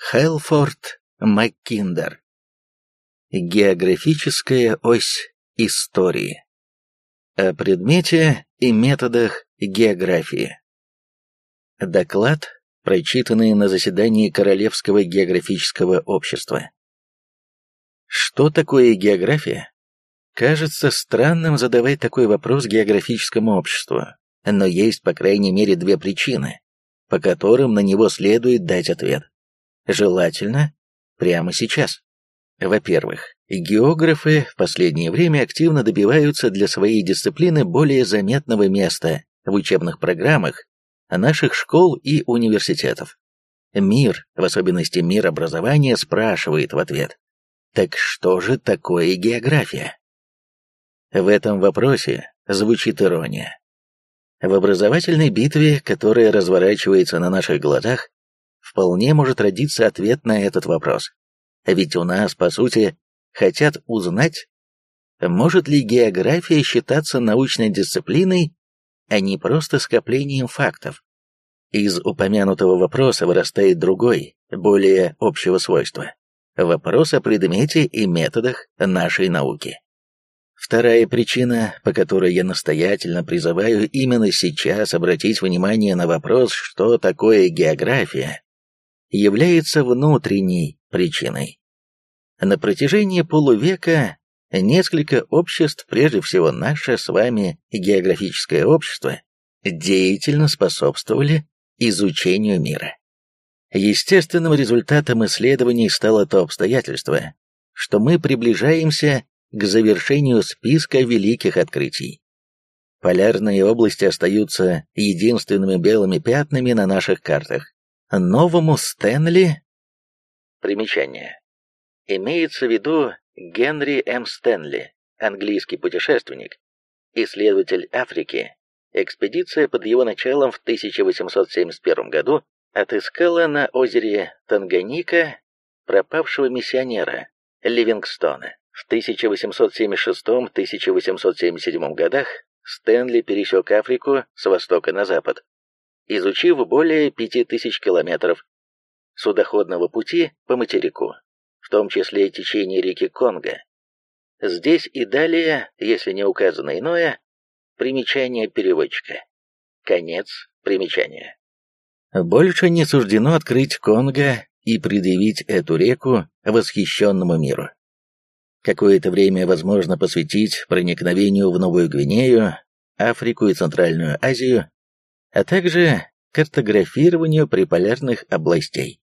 Хелфорд Маккиндер. Географическая ось истории. О предмете и методах географии. Доклад, прочитанный на заседании Королевского географического общества. Что такое география? Кажется странным задавать такой вопрос географическому обществу, но есть по крайней мере две причины, по которым на него следует дать ответ. Желательно прямо сейчас. Во-первых, географы в последнее время активно добиваются для своей дисциплины более заметного места в учебных программах наших школ и университетов. Мир, в особенности мир образования, спрашивает в ответ, так что же такое география? В этом вопросе звучит ирония. В образовательной битве, которая разворачивается на наших глазах, вполне может родиться ответ на этот вопрос. Ведь у нас, по сути, хотят узнать, может ли география считаться научной дисциплиной, а не просто скоплением фактов. Из упомянутого вопроса вырастает другой, более общего свойства. Вопрос о предмете и методах нашей науки. Вторая причина, по которой я настоятельно призываю именно сейчас обратить внимание на вопрос, что такое география, является внутренней причиной. На протяжении полувека несколько обществ, прежде всего наше с вами географическое общество, деятельно способствовали изучению мира. Естественным результатом исследований стало то обстоятельство, что мы приближаемся к завершению списка великих открытий. Полярные области остаются единственными белыми пятнами на наших картах. Новому Стэнли... Примечание. Имеется в виду Генри М. Стэнли, английский путешественник, исследователь Африки. Экспедиция под его началом в 1871 году отыскала на озере Танганика пропавшего миссионера Ливингстона. В 1876-1877 годах Стэнли пересек Африку с востока на запад, изучив более 5000 километров судоходного пути по материку, в том числе течение реки Конго. Здесь и далее, если не указано иное, примечание переводчика. Конец примечания. Больше не суждено открыть Конго и предъявить эту реку восхищенному миру. Какое-то время возможно посвятить проникновению в Новую Гвинею, Африку и Центральную Азию, а также картографированию приполярных областей.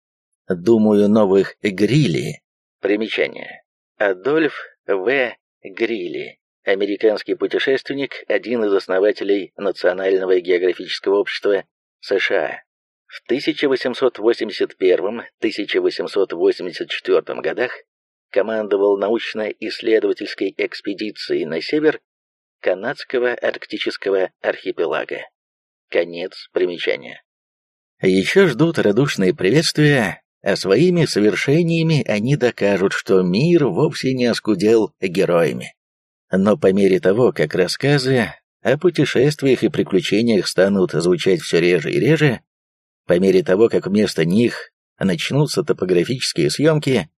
Думаю, новых Грили. Примечание. Адольф В. Грили, американский путешественник, один из основателей Национального географического общества США. В 1881-1884 годах командовал научно-исследовательской экспедицией на север канадского арктического архипелага. Конец примечания. Еще ждут радушные приветствия, а своими совершениями они докажут, что мир вовсе не оскудел героями. Но по мере того, как рассказы о путешествиях и приключениях станут звучать все реже и реже, по мере того, как вместо них начнутся топографические съемки,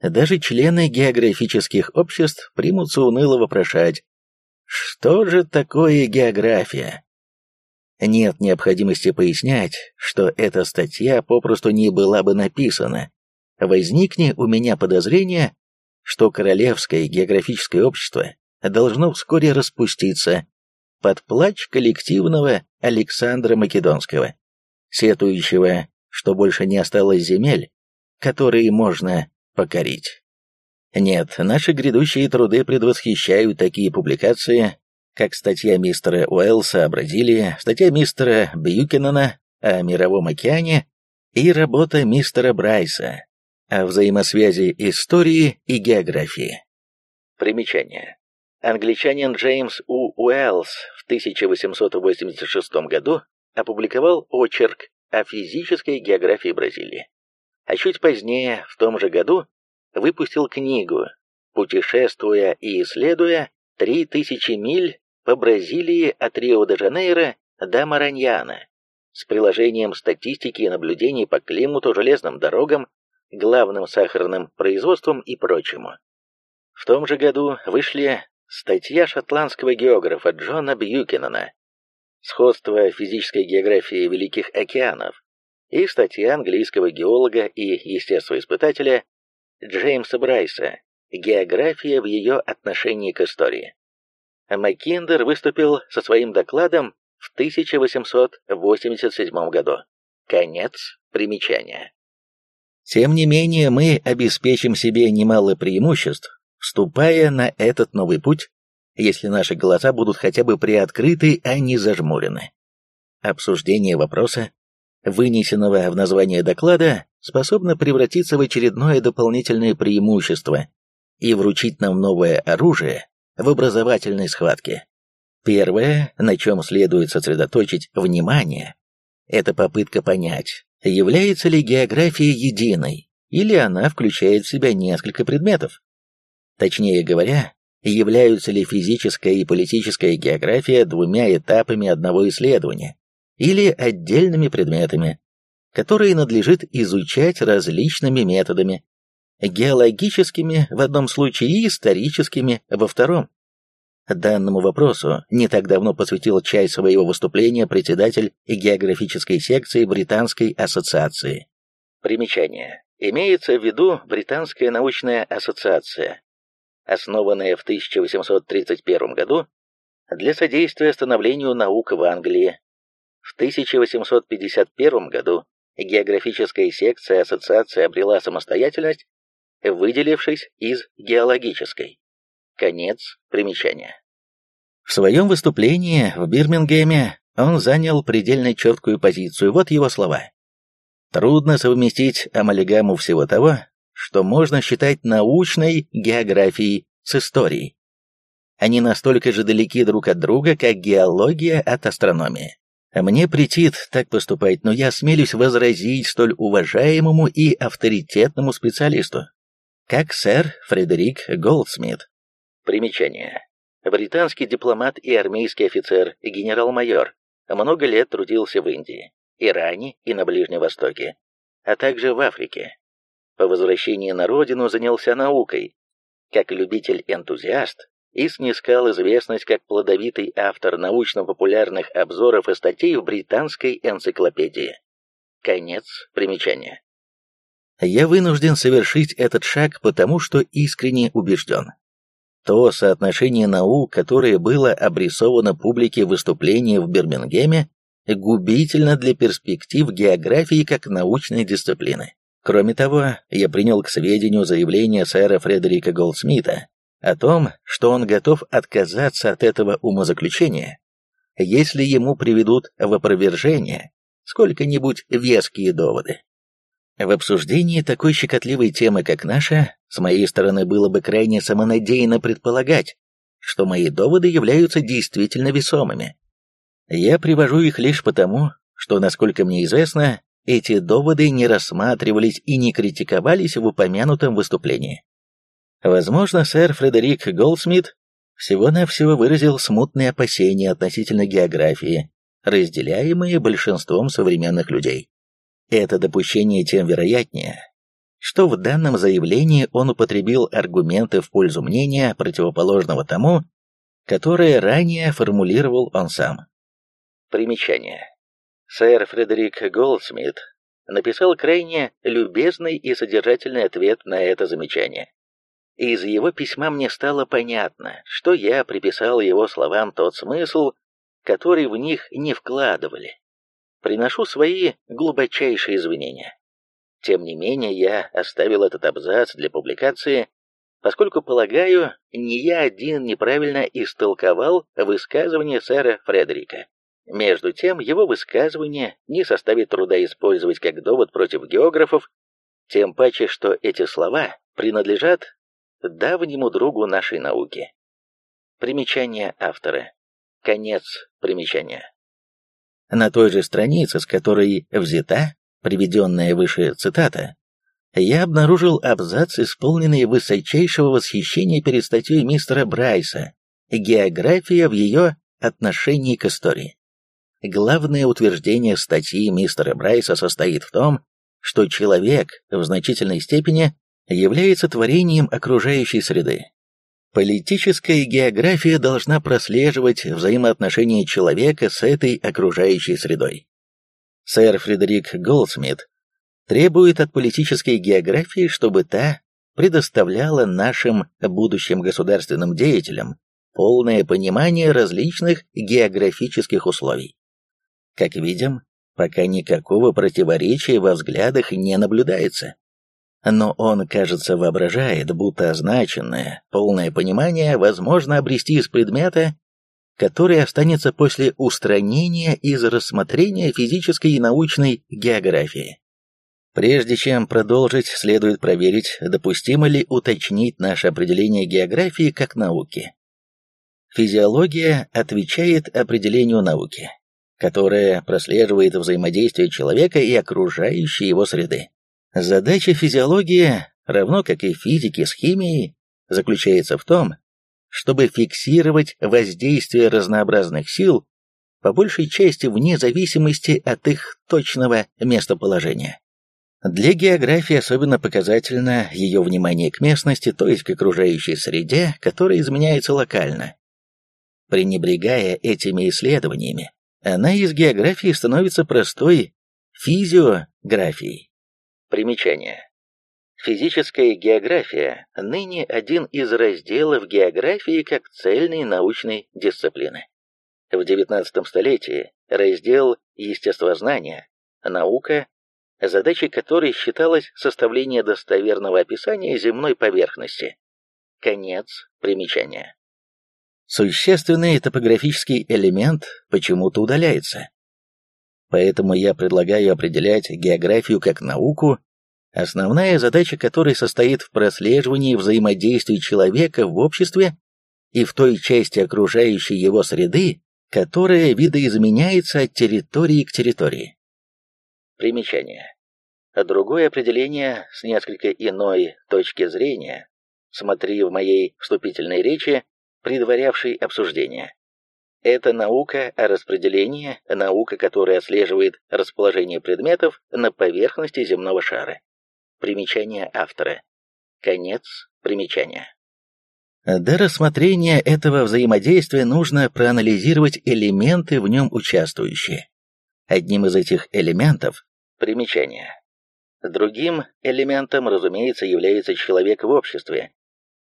даже члены географических обществ примутся уныло вопрошать, что же такое география? Нет необходимости пояснять, что эта статья попросту не была бы написана. Возникне у меня подозрение, что Королевское географическое общество должно вскоре распуститься под плач коллективного Александра Македонского, сетующего, что больше не осталось земель, которые можно покорить. Нет, наши грядущие труды предвосхищают такие публикации, как статья мистера Уэллса о Бразилии, статья мистера Бьюкинена о Мировом океане и работа мистера Брайса о взаимосвязи истории и географии. Примечание. Англичанин Джеймс У. Уэллс в 1886 году опубликовал очерк о физической географии Бразилии а чуть позднее, в том же году, выпустил книгу «Путешествуя и исследуя три тысячи миль по Бразилии от Рио-де-Жанейро до Мараньяна» с приложением статистики и наблюдений по климату, железным дорогам, главным сахарным производством и прочему. В том же году вышли статья шотландского географа Джона Бьюкинена «Сходство физической географии Великих океанов» и статья английского геолога и естествоиспытателя Джеймса Брайса «География в ее отношении к истории». Маккиндер выступил со своим докладом в 1887 году. Конец примечания. Тем не менее, мы обеспечим себе немало преимуществ, вступая на этот новый путь, если наши глаза будут хотя бы приоткрыты, а не зажмурены. Обсуждение вопроса, вынесенного в название доклада, способно превратиться в очередное дополнительное преимущество и вручить нам новое оружие в образовательной схватке. Первое, на чем следует сосредоточить внимание, это попытка понять, является ли география единой, или она включает в себя несколько предметов. Точнее говоря, являются ли физическая и политическая география двумя этапами одного исследования, или отдельными предметами, которые надлежит изучать различными методами, геологическими в одном случае и историческими во втором. Данному вопросу не так давно посвятил часть своего выступления председатель географической секции Британской ассоциации. Примечание. Имеется в виду Британская научная ассоциация, основанная в 1831 году для содействия становлению наук в Англии. В 1851 году географическая секция ассоциации обрела самостоятельность, выделившись из геологической. Конец примечания. В своем выступлении в Бирмингеме он занял предельно четкую позицию, вот его слова. Трудно совместить амалигаму всего того, что можно считать научной географией с историей. Они настолько же далеки друг от друга, как геология от астрономии. Мне претит так поступать, но я смелюсь возразить столь уважаемому и авторитетному специалисту, как сэр Фредерик Голдсмит. Примечание. Британский дипломат и армейский офицер, генерал-майор, много лет трудился в Индии, Иране и на Ближнем Востоке, а также в Африке. По возвращении на родину занялся наукой, как любитель-энтузиаст, и снискал известность как плодовитый автор научно-популярных обзоров и статей в британской энциклопедии. Конец примечания. Я вынужден совершить этот шаг, потому что искренне убежден. То соотношение наук, которое было обрисовано публике в выступлении в Бирмингеме, губительно для перспектив географии как научной дисциплины. Кроме того, я принял к сведению заявление сэра Фредерика Голдсмита о том, что он готов отказаться от этого умозаключения, если ему приведут в опровержение сколько-нибудь веские доводы. В обсуждении такой щекотливой темы, как наша, с моей стороны было бы крайне самонадеянно предполагать, что мои доводы являются действительно весомыми. Я привожу их лишь потому, что, насколько мне известно, эти доводы не рассматривались и не критиковались в упомянутом выступлении. Возможно, сэр Фредерик Голдсмит всего-навсего выразил смутные опасения относительно географии, разделяемые большинством современных людей. Это допущение тем вероятнее, что в данном заявлении он употребил аргументы в пользу мнения, противоположного тому, которое ранее формулировал он сам. Примечание. Сэр Фредерик Голдсмит написал крайне любезный и содержательный ответ на это замечание. Из его письма мне стало понятно, что я приписал его словам тот смысл, который в них не вкладывали приношу свои глубочайшие извинения. Тем не менее, я оставил этот абзац для публикации, поскольку, полагаю, не я один неправильно истолковал высказывание сэра Фредерика. Между тем, его высказывание не составит труда использовать как довод против географов, тем паче, что эти слова принадлежат давнему другу нашей науки. Примечание автора. Конец примечания. На той же странице, с которой взята приведенная выше цитата, я обнаружил абзац, исполненный высочайшего восхищения перед статьей мистера Брайса «География в ее отношении к истории». Главное утверждение статьи мистера Брайса состоит в том, что человек в значительной степени является творением окружающей среды. Политическая география должна прослеживать взаимоотношения человека с этой окружающей средой. Сэр Фредерик Голдсмит требует от политической географии, чтобы та предоставляла нашим будущим государственным деятелям полное понимание различных географических условий. Как видим, пока никакого противоречия во взглядах не наблюдается. Но он, кажется, воображает, будто означенное, полное понимание возможно обрести из предмета, который останется после устранения из рассмотрения физической и научной географии. Прежде чем продолжить, следует проверить, допустимо ли уточнить наше определение географии как науки. Физиология отвечает определению науки, которая прослеживает взаимодействие человека и окружающей его среды. Задача физиологии, равно как и физики с химией, заключается в том, чтобы фиксировать воздействие разнообразных сил, по большей части вне зависимости от их точного местоположения. Для географии особенно показательно ее внимание к местности, то есть к окружающей среде, которая изменяется локально. Пренебрегая этими исследованиями, она из географии становится простой физиографией. Примечание. Физическая география ныне один из разделов географии как цельной научной дисциплины. В XIX столетии раздел естествознания, наука задачей которой считалось составление достоверного описания земной поверхности. Конец примечания. Существенный топографический элемент почему-то удаляется. Поэтому я предлагаю определять географию как науку, основная задача которой состоит в прослеживании взаимодействия человека в обществе и в той части окружающей его среды, которая видоизменяется от территории к территории. Примечание. Другое определение с несколько иной точки зрения смотри в моей вступительной речи, предварявшей обсуждение. Это наука о распределении, наука, которая отслеживает расположение предметов на поверхности земного шара. Примечание автора. Конец примечания. До рассмотрения этого взаимодействия нужно проанализировать элементы в нем участвующие. Одним из этих элементов примечание Другим элементом, разумеется, является человек в обществе.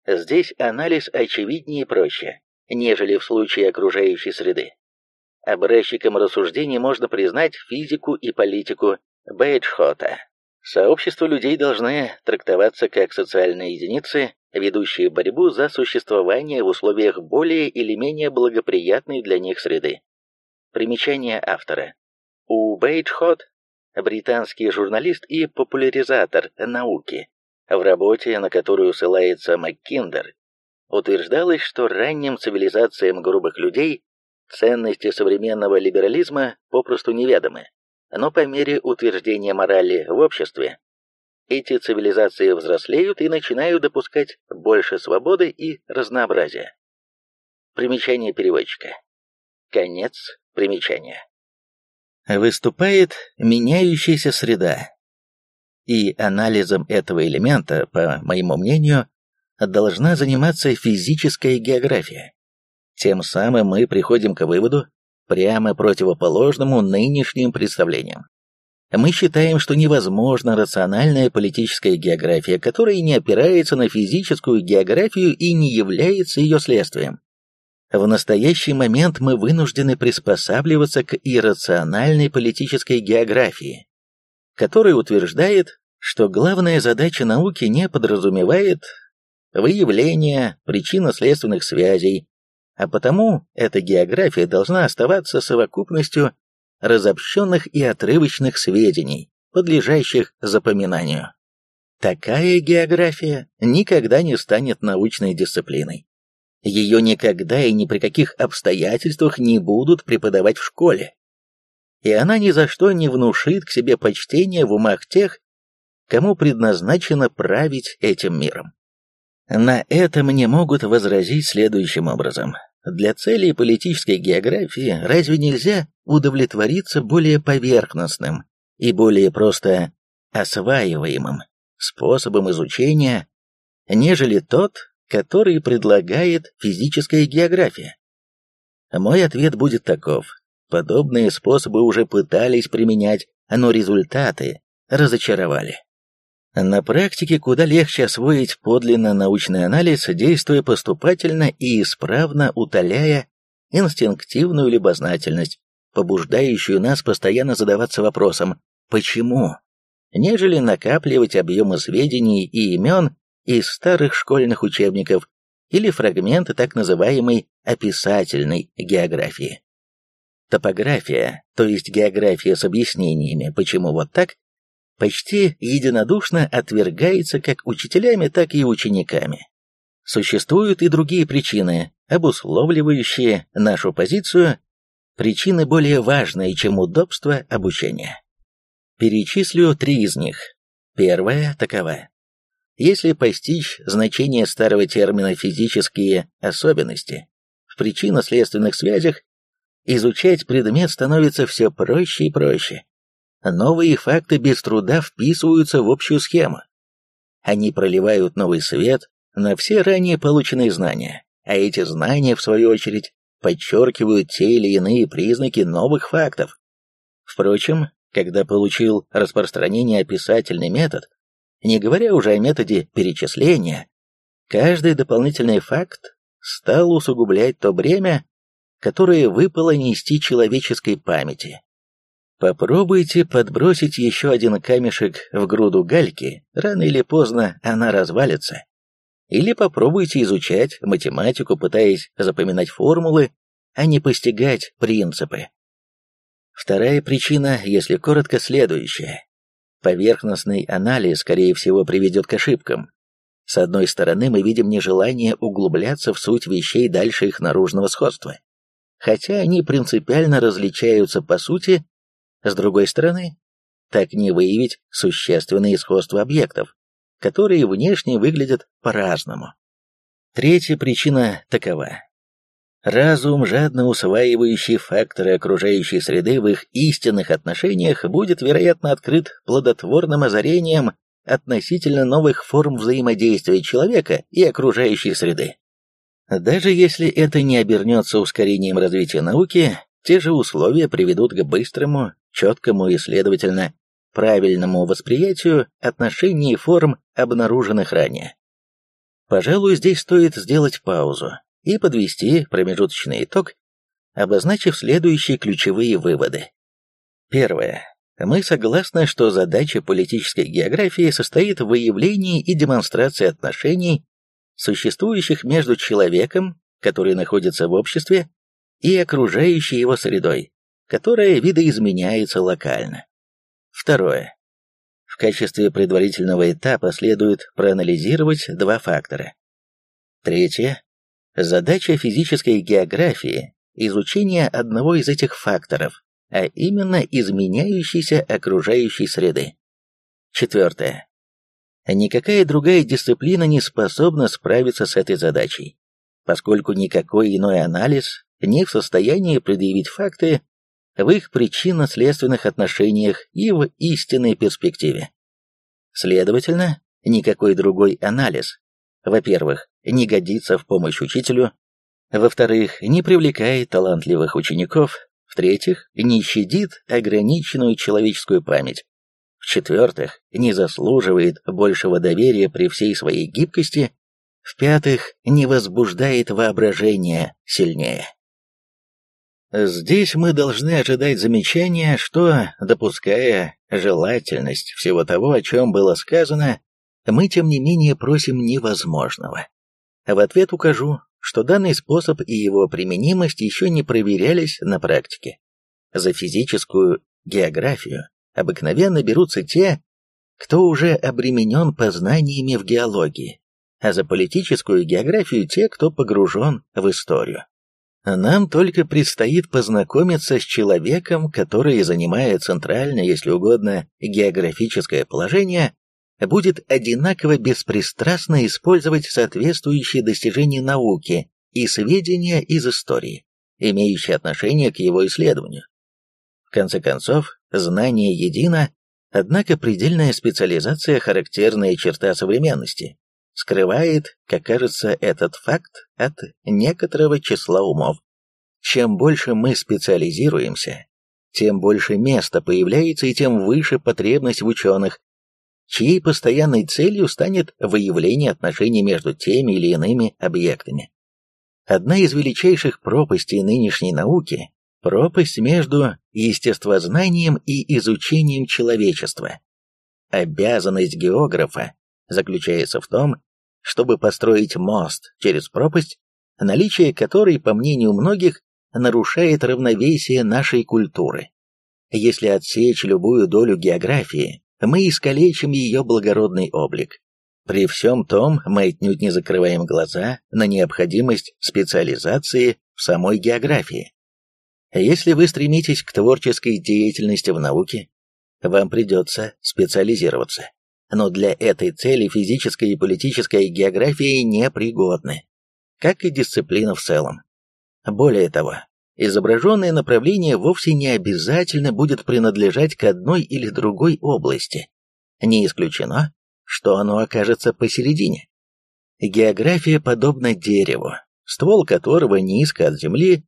Здесь анализ очевиднее и проще, нежели в случае окружающей среды. Образчиком рассуждений можно признать физику и политику Бейджхота. Сообщества людей должны трактоваться как социальные единицы, ведущие борьбу за существование в условиях более или менее благоприятной для них среды. Примечание автора. У Бейджхот британский журналист и популяризатор науки, в работе, на которую ссылается Маккиндер, утверждалось, что ранним цивилизациям грубых людей ценности современного либерализма попросту неведомы, но по мере утверждения морали в обществе эти цивилизации взрослеют и начинают допускать больше свободы и разнообразия. Примечание переводчика. Конец примечания выступает меняющаяся среда. И анализом этого элемента, по моему мнению, должна заниматься физическая география. Тем самым мы приходим к выводу, прямо противоположному нынешним представлениям. Мы считаем, что невозможна рациональная политическая география, которая не опирается на физическую географию и не является ее следствием. В настоящий момент мы вынуждены приспосабливаться к иррациональной политической географии, которая утверждает, что главная задача науки не подразумевает выявление причинно-следственных связей, а потому эта география должна оставаться совокупностью разобщенных и отрывочных сведений, подлежащих запоминанию. Такая география никогда не станет научной дисциплиной. Ее никогда и ни при каких обстоятельствах не будут преподавать в школе. И она ни за что не внушит к себе почтения в умах тех, кому предназначено править этим миром. На это мне могут возразить следующим образом. Для целей политической географии разве нельзя удовлетвориться более поверхностным и более просто осваиваемым способом изучения, нежели тот, который предлагает физическая география? Мой ответ будет таков. Подобные способы уже пытались применять, но результаты разочаровали. На практике куда легче освоить подлинно научный анализ, действуя поступательно и исправно утоляя инстинктивную любознательность, побуждающую нас постоянно задаваться вопросом «почему?», нежели накапливать объемы сведений и имен из старых школьных учебников или фрагменты так называемой описательной географии. Топография, то есть география с объяснениями, почему вот так, почти единодушно отвергается как учителями, так и учениками. Существуют и другие причины, обусловливающие нашу позицию, причины более важные, чем удобство обучения. Перечислю три из них. Первая такова. Если постичь значение старого термина «физические особенности» в причинно-следственных связях, изучать предмет становится все проще и проще. Новые факты без труда вписываются в общую схему. Они проливают новый свет на все ранее полученные знания, а эти знания, в свою очередь, подчеркивают те или иные признаки новых фактов. Впрочем, когда получил распространение описательный метод, не говоря уже о методе перечисления, каждый дополнительный факт стал усугублять то бремя, которое выпало нести человеческой памяти. Попробуйте подбросить еще один камешек в груду гальки, рано или поздно она развалится. Или попробуйте изучать математику, пытаясь запоминать формулы, а не постигать принципы. Вторая причина, если коротко, следующая. Поверхностный анализ, скорее всего, приведет к ошибкам. С одной стороны, мы видим нежелание углубляться в суть вещей дальше их наружного сходства. Хотя они принципиально различаются по сути, с другой стороны, так не выявить существенное сходство объектов, которые внешне выглядят по-разному. Третья причина такова. Разум, жадно усваивающий факторы окружающей среды в их истинных отношениях, будет, вероятно, открыт плодотворным озарением относительно новых форм взаимодействия человека и окружающей среды. Даже если это не обернется ускорением развития науки, те же условия приведут к быстрому, четкому и, следовательно, правильному восприятию отношений и форм, обнаруженных ранее. Пожалуй, здесь стоит сделать паузу и подвести промежуточный итог, обозначив следующие ключевые выводы. Первое. Мы согласны, что задача политической географии состоит в выявлении и демонстрации отношений, существующих между человеком, который находится в обществе, и окружающей его средой, которая видоизменяется локально. Второе. В качестве предварительного этапа следует проанализировать два фактора. Третье. Задача физической географии – изучение одного из этих факторов, а именно изменяющейся окружающей среды. Четвертое. Никакая другая дисциплина не способна справиться с этой задачей, поскольку никакой иной анализ не в состоянии предъявить факты в их причинно-следственных отношениях и в истинной перспективе. Следовательно, никакой другой анализ, во-первых, не годится в помощь учителю, во-вторых, не привлекает талантливых учеников, в-третьих, не щадит ограниченную человеческую память, в-четвертых, не заслуживает большего доверия при всей своей гибкости, в-пятых, не возбуждает воображение сильнее. Здесь мы должны ожидать замечания, что, допуская желательность всего того, о чем было сказано, мы тем не менее просим невозможного. В ответ укажу, что данный способ и его применимость еще не проверялись на практике. За физическую географию обыкновенно берутся те, кто уже обременен познаниями в геологии, а за политическую географию те, кто погружен в историю. Нам только предстоит познакомиться с человеком, который, занимая центральное, если угодно, географическое положение, будет одинаково беспристрастно использовать соответствующие достижения науки и сведения из истории, имеющие отношение к его исследованию. В конце концов, знание едино, Однако предельная специализация – характерная черта современности, скрывает, как кажется, этот факт от некоторого числа умов. Чем больше мы специализируемся, тем больше места появляется и тем выше потребность в ученых, чьей постоянной целью станет выявление отношений между теми или иными объектами. Одна из величайших пропастей нынешней науки – пропасть между естествознанием и изучением человечества. Обязанность географа заключается в том, чтобы построить мост через пропасть, наличие которой, по мнению многих, нарушает равновесие нашей культуры. Если отсечь любую долю географии, мы искалечим ее благородный облик. При всем том, мы отнюдь не закрываем глаза на необходимость специализации в самой географии. Если вы стремитесь к творческой деятельности в науке, вам придется специализироваться. Но для этой цели физическая и политическая география непригодны, как и дисциплина в целом. Более того, изображенное направление вовсе не обязательно будет принадлежать к одной или другой области. Не исключено, что оно окажется посередине. География подобна дереву, ствол которого низко от земли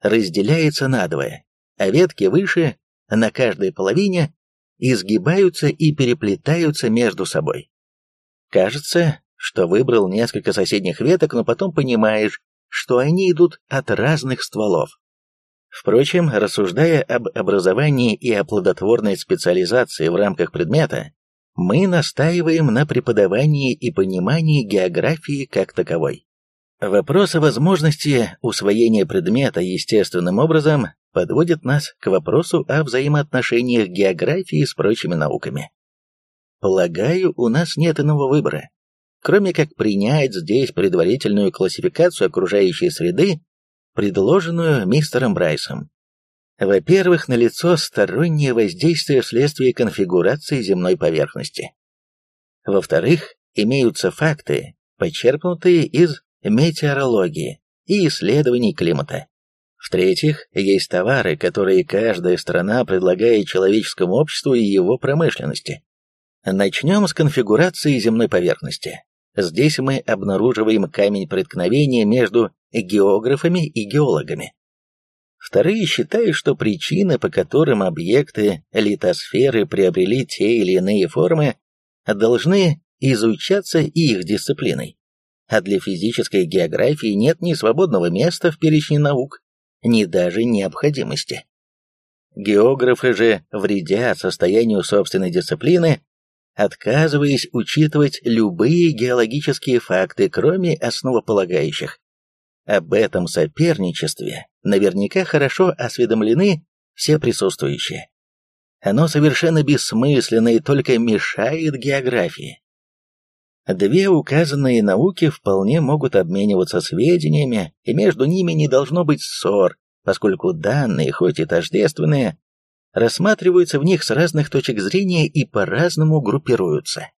разделяется надвое, а ветки выше, на каждой половине, изгибаются и переплетаются между собой. Кажется, что выбрал несколько соседних веток, но потом понимаешь, что они идут от разных стволов. Впрочем, рассуждая об образовании и о плодотворной специализации в рамках предмета, мы настаиваем на преподавании и понимании географии как таковой. Вопрос о возможности усвоения предмета естественным образом подводит нас к вопросу о взаимоотношениях географии с прочими науками. Полагаю, у нас нет иного выбора, кроме как принять здесь предварительную классификацию окружающей среды, предложенную мистером Брайсом. Во-первых, налицо стороннее воздействие вследствие конфигурации земной поверхности. Во-вторых, имеются факты, почерпнутые из метеорологии и исследований климата. В-третьих, есть товары, которые каждая страна предлагает человеческому обществу и его промышленности. Начнем с конфигурации земной поверхности. Здесь мы обнаруживаем камень преткновения между географами и геологами. Вторые считают, что причины, по которым объекты литосферы приобрели те или иные формы, должны изучаться их дисциплиной. А для физической географии нет ни свободного места в перечне наук, ни даже необходимости. Географы же вредят состоянию собственной дисциплины отказываясь учитывать любые геологические факты, кроме основополагающих. Об этом соперничестве наверняка хорошо осведомлены все присутствующие. Оно совершенно бессмысленно и только мешает географии. Две указанные науки вполне могут обмениваться сведениями, и между ними не должно быть ссор, поскольку данные, хоть и тождественные, рассматриваются в них с разных точек зрения и по-разному группируются.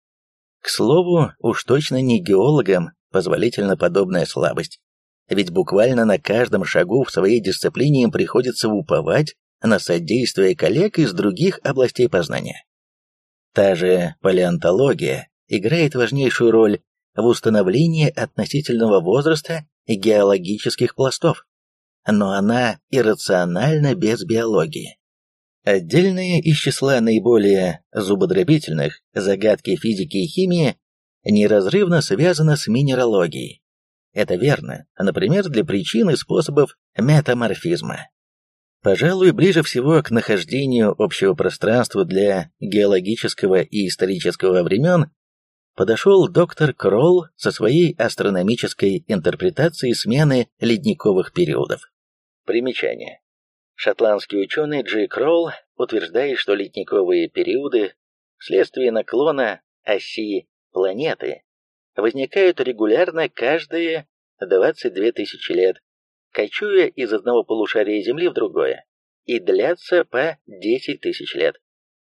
К слову, уж точно не геологам позволительна подобная слабость, ведь буквально на каждом шагу в своей дисциплине им приходится уповать на содействие коллег из других областей познания. Та же палеонтология играет важнейшую роль в установлении относительного возраста геологических пластов, но она иррациональна без биологии. Отдельные из числа наиболее зубодробительных загадки физики и химии неразрывно связаны с минералогией. Это верно, например, для причин и способов метаморфизма. Пожалуй, ближе всего к нахождению общего пространства для геологического и исторического времен подошел доктор Кролл со своей астрономической интерпретацией смены ледниковых периодов. Примечание. Шотландский ученый Джи Кролл утверждает, что ледниковые периоды вследствие наклона оси планеты возникают регулярно каждые 22 тысячи лет, кочуя из одного полушария Земли в другое, и длятся по 10 тысяч лет.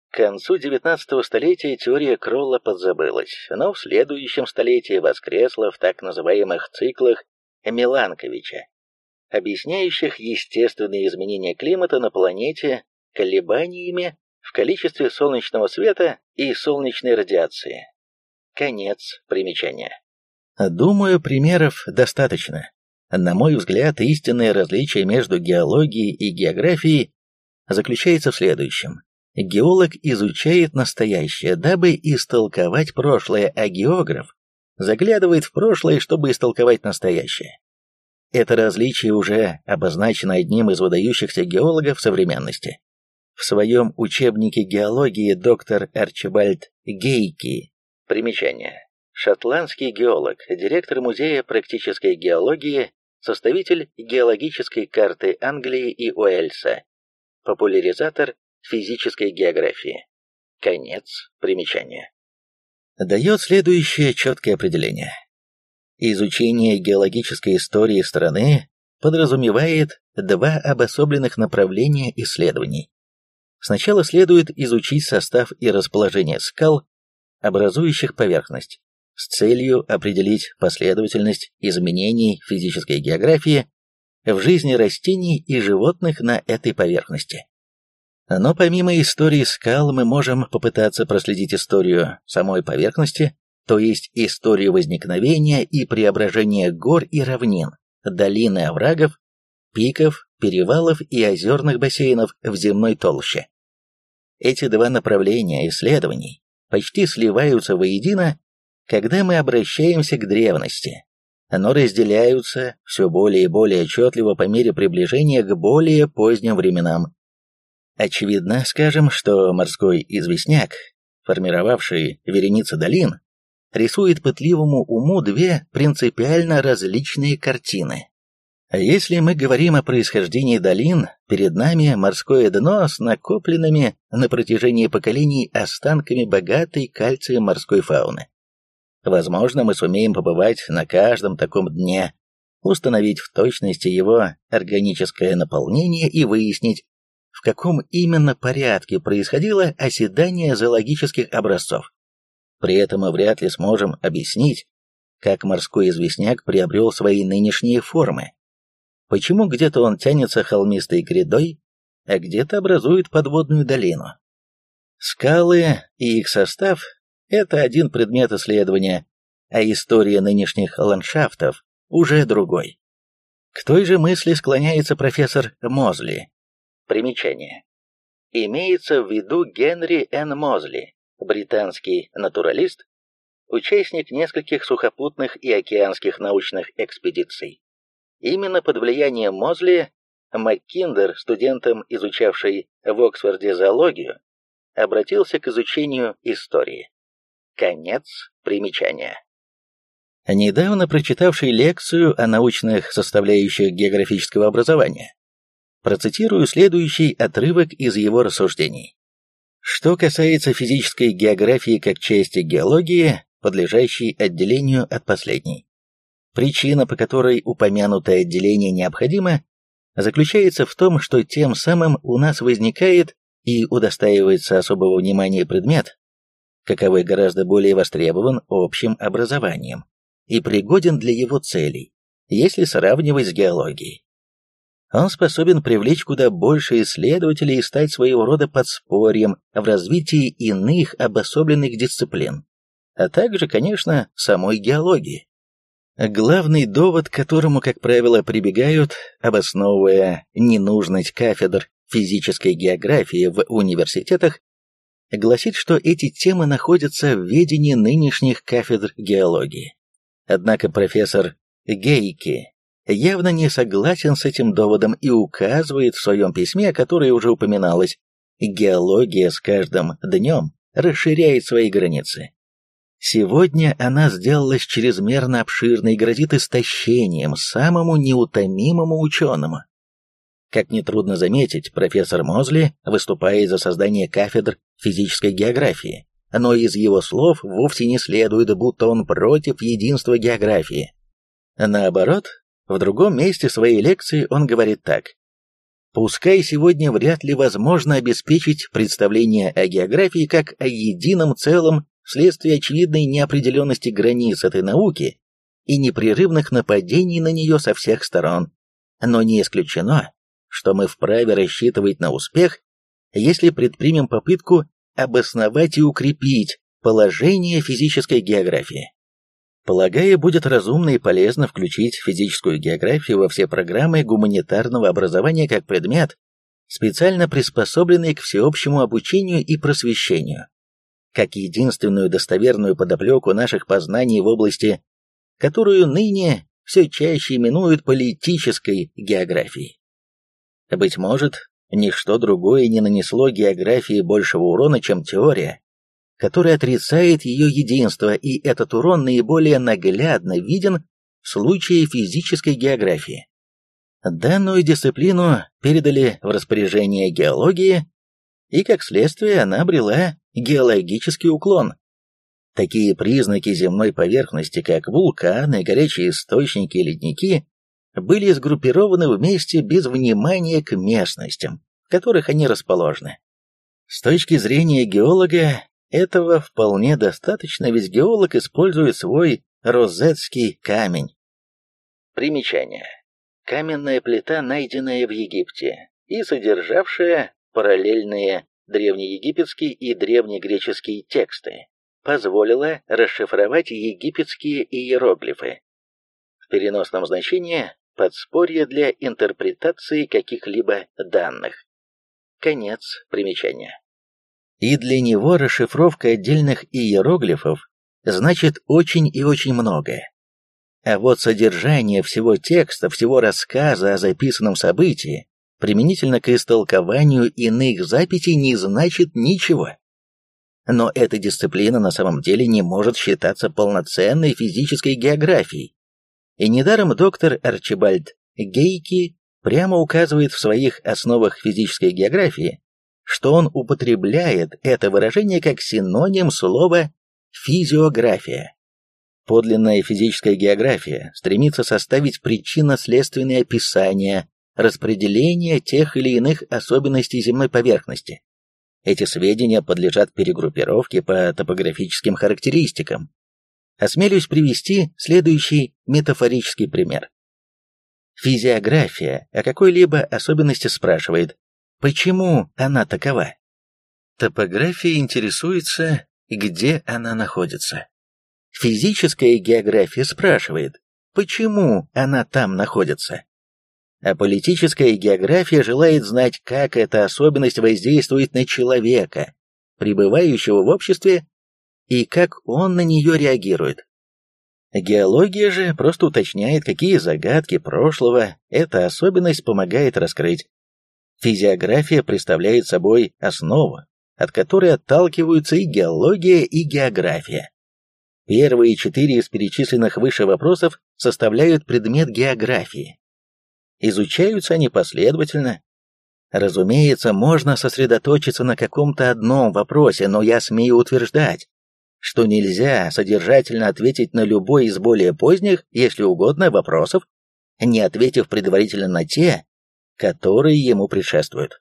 К концу 19 столетия теория Кролла подзабылась, но в следующем столетии воскресла в так называемых циклах Миланковича, объясняющих естественные изменения климата на планете колебаниями в количестве солнечного света и солнечной радиации. Конец примечания. Думаю, примеров достаточно. На мой взгляд, истинное различие между геологией и географией заключается в следующем. Геолог изучает настоящее, дабы истолковать прошлое, а географ заглядывает в прошлое, чтобы истолковать настоящее. Это различие уже обозначено одним из выдающихся геологов современности. В своем учебнике геологии доктор Арчибальд Гейки. Примечание. Шотландский геолог, директор Музея практической геологии, составитель геологической карты Англии и Уэльса, популяризатор физической географии. Конец примечания. Дает следующее четкое определение. Изучение геологической истории страны подразумевает два обособленных направления исследований. Сначала следует изучить состав и расположение скал, образующих поверхность, с целью определить последовательность изменений физической географии в жизни растений и животных на этой поверхности. Но помимо истории скал мы можем попытаться проследить историю самой поверхности, то есть историю возникновения и преображения гор и равнин, долин и оврагов, пиков, перевалов и озерных бассейнов в земной толще. Эти два направления исследований почти сливаются воедино, когда мы обращаемся к древности, но разделяются все более и более отчетливо по мере приближения к более поздним временам. Очевидно, скажем, что морской известняк, формировавший вереницы долин, рисует пытливому уму две принципиально различные картины. А если мы говорим о происхождении долин, перед нами морское дно с накопленными на протяжении поколений останками богатой кальцием морской фауны. Возможно, мы сумеем побывать на каждом таком дне, установить в точности его органическое наполнение и выяснить, в каком именно порядке происходило оседание зоологических образцов. При этом мы вряд ли сможем объяснить, как морской известняк приобрел свои нынешние формы. Почему где-то он тянется холмистой грядой, а где-то образует подводную долину. Скалы и их состав – это один предмет исследования, а история нынешних ландшафтов уже другой. К той же мысли склоняется профессор Мозли. Примечание. Имеется в виду Генри Н. Мозли, британский натуралист, участник нескольких сухопутных и океанских научных экспедиций. Именно под влиянием Мозли Маккиндер, студентом, изучавший в Оксфорде зоологию, обратился к изучению истории. Конец примечания. Недавно прочитавший лекцию о научных составляющих географического образования, процитирую следующий отрывок из его рассуждений. Что касается физической географии как части геологии, подлежащей отделению от последней. Причина, по которой упомянутое отделение необходимо, заключается в том, что тем самым у нас возникает и удостаивается особого внимания предмет, каковой гораздо более востребован общим образованием и пригоден для его целей, если сравнивать с геологией он способен привлечь куда больше исследователей и стать своего рода подспорьем в развитии иных обособленных дисциплин, а также, конечно, самой геологии. Главный довод, к которому, как правило, прибегают, обосновывая ненужность кафедр физической географии в университетах, гласит, что эти темы находятся в ведении нынешних кафедр геологии. Однако профессор Гейки явно не согласен с этим доводом и указывает в своем письме, которое уже упоминалось, геология с каждым днем расширяет свои границы. Сегодня она сделалась чрезмерно обширной и грозит истощением самому неутомимому ученому. Как нетрудно заметить, профессор Мозли выступает за создание кафедр физической географии, но из его слов вовсе не следует, будто он против единства географии. Наоборот, в другом месте своей лекции он говорит так. Пускай сегодня вряд ли возможно обеспечить представление о географии как о едином целом вследствие очевидной неопределенности границ этой науки и непрерывных нападений на нее со всех сторон, но не исключено, что мы вправе рассчитывать на успех, если предпримем попытку обосновать и укрепить положение физической географии. Полагаю, будет разумно и полезно включить физическую географию во все программы гуманитарного образования как предмет, специально приспособленный к всеобщему обучению и просвещению, как единственную достоверную подоплеку наших познаний в области, которую ныне все чаще именуют политической географией. Быть может, ничто другое не нанесло географии большего урона, чем теория, которая отрицает ее единство, и этот урон наиболее наглядно виден в случае физической географии. Данную дисциплину передали в распоряжение геологии, и как следствие она обрела геологический уклон. Такие признаки земной поверхности, как вулканы, горячие источники и ледники, были сгруппированы вместе без внимания к местностям, в которых они расположены. С точки зрения геолога, этого вполне достаточно, ведь геолог использует свой розетский камень. Примечание. Каменная плита, найденная в Египте и содержавшая параллельные древнеегипетские и древнегреческие тексты, позволила расшифровать египетские иероглифы. В переносном значении подспорье для интерпретации каких-либо данных. Конец примечания. И для него расшифровка отдельных иероглифов значит очень и очень многое. А вот содержание всего текста, всего рассказа о записанном событии, применительно к истолкованию иных записей, не значит ничего. Но эта дисциплина на самом деле не может считаться полноценной физической географией. И недаром доктор Арчибальд Гейки прямо указывает в своих основах физической географии, что он употребляет это выражение как синоним слова «физиография». Подлинная физическая география стремится составить причинно-следственные описания распределения тех или иных особенностей земной поверхности. Эти сведения подлежат перегруппировке по топографическим характеристикам. Осмелюсь привести следующий метафорический пример. Физиография о какой-либо особенности спрашивает, Почему она такова? Топография интересуется, где она находится. Физическая география спрашивает, почему она там находится. А политическая география желает знать, как эта особенность воздействует на человека, пребывающего в обществе, и как он на нее реагирует. Геология же просто уточняет, какие загадки прошлого эта особенность помогает раскрыть. Физиография представляет собой основу, от которой отталкиваются и геология, и география. Первые четыре из перечисленных выше вопросов составляют предмет географии. Изучаются они последовательно. Разумеется, можно сосредоточиться на каком-то одном вопросе, но я смею утверждать, что нельзя содержательно ответить на любой из более поздних, если угодно, вопросов, не ответив предварительно на те, которые ему предшествуют.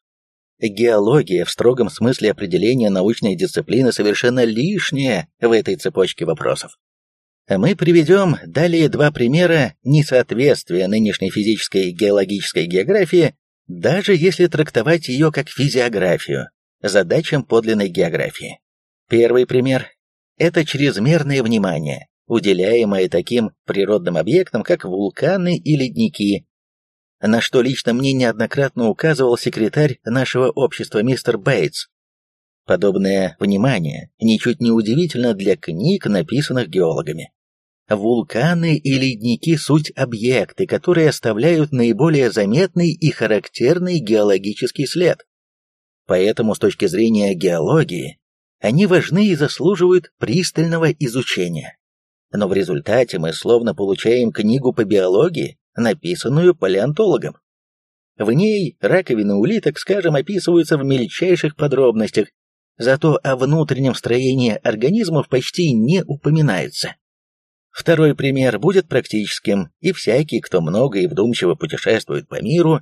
Геология в строгом смысле определения научной дисциплины совершенно лишняя в этой цепочке вопросов. Мы приведем далее два примера несоответствия нынешней физической и геологической географии, даже если трактовать ее как физиографию, задачам подлинной географии. Первый пример – это чрезмерное внимание, уделяемое таким природным объектам, как вулканы и ледники, на что лично мне неоднократно указывал секретарь нашего общества мистер Бейтс. Подобное внимание ничуть не удивительно для книг, написанных геологами. Вулканы и ледники – суть объекты, которые оставляют наиболее заметный и характерный геологический след. Поэтому с точки зрения геологии они важны и заслуживают пристального изучения. Но в результате мы словно получаем книгу по биологии, написанную палеонтологом. В ней раковины улиток, скажем, описываются в мельчайших подробностях, зато о внутреннем строении организмов почти не упоминается. Второй пример будет практическим, и всякий, кто много и вдумчиво путешествует по миру,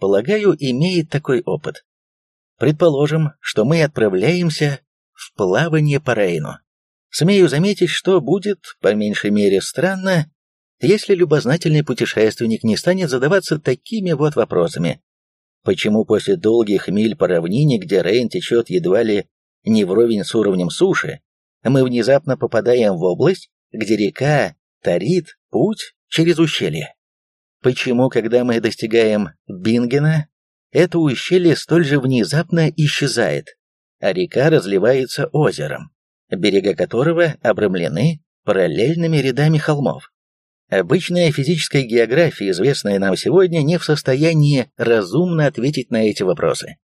полагаю, имеет такой опыт. Предположим, что мы отправляемся в плавание по Рейну. Смею заметить, что будет, по меньшей мере, странно, если любознательный путешественник не станет задаваться такими вот вопросами. Почему после долгих миль по равнине, где Рейн течет едва ли не вровень с уровнем суши, мы внезапно попадаем в область, где река тарит путь через ущелье? Почему, когда мы достигаем Бингена, это ущелье столь же внезапно исчезает, а река разливается озером, берега которого обрамлены параллельными рядами холмов? Обычная физическая география, известная нам сегодня, не в состоянии разумно ответить на эти вопросы.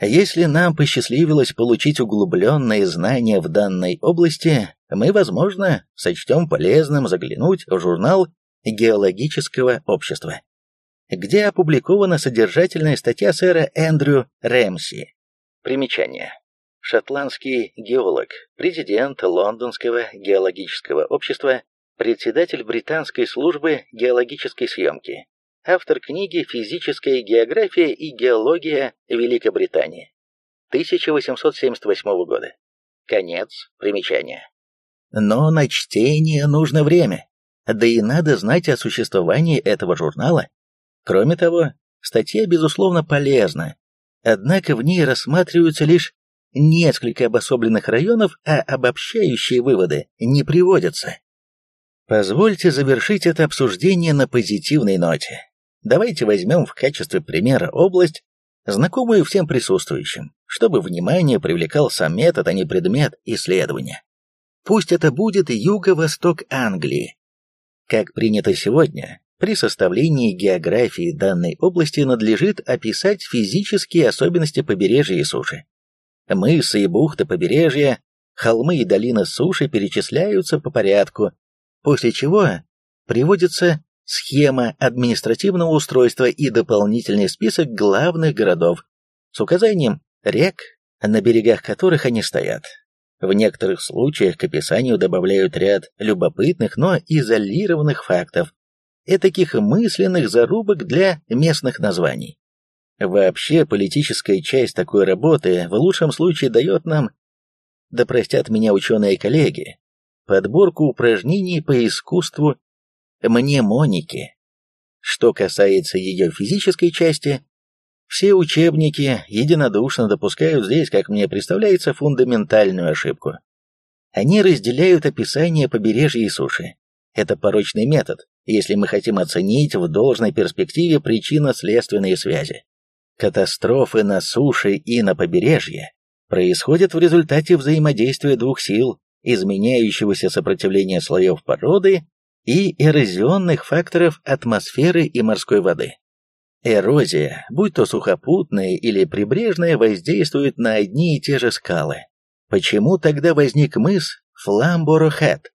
Если нам посчастливилось получить углубленные знания в данной области, мы, возможно, сочтем полезным заглянуть в журнал геологического общества, где опубликована содержательная статья сэра Эндрю Рэмси. Примечание. Шотландский геолог, президент Лондонского геологического общества, председатель британской службы геологической съемки, автор книги «Физическая география и геология Великобритании» 1878 года. Конец примечания. Но на чтение нужно время, да и надо знать о существовании этого журнала. Кроме того, статья, безусловно, полезна, однако в ней рассматриваются лишь несколько обособленных районов, а обобщающие выводы не приводятся. Позвольте завершить это обсуждение на позитивной ноте. Давайте возьмем в качестве примера область, знакомую всем присутствующим, чтобы внимание привлекал сам метод, а не предмет исследования. Пусть это будет юго-восток Англии. Как принято сегодня, при составлении географии данной области надлежит описать физические особенности побережья и суши. Мысы и бухты побережья, холмы и долины суши перечисляются по порядку, после чего приводится схема административного устройства и дополнительный список главных городов с указанием рек, на берегах которых они стоят. В некоторых случаях к описанию добавляют ряд любопытных, но изолированных фактов, и таких мысленных зарубок для местных названий. Вообще, политическая часть такой работы в лучшем случае дает нам, да простят меня ученые-коллеги, подборку упражнений по искусству мнемоники. Что касается ее физической части, все учебники единодушно допускают здесь, как мне представляется, фундаментальную ошибку. Они разделяют описание побережья и суши. Это порочный метод, если мы хотим оценить в должной перспективе причинно-следственные связи. Катастрофы на суше и на побережье происходят в результате взаимодействия двух сил, изменяющегося сопротивления слоев породы и эрозионных факторов атмосферы и морской воды. Эрозия, будь то сухопутная или прибрежная, воздействует на одни и те же скалы. Почему тогда возник мыс Фламборо-Хэт?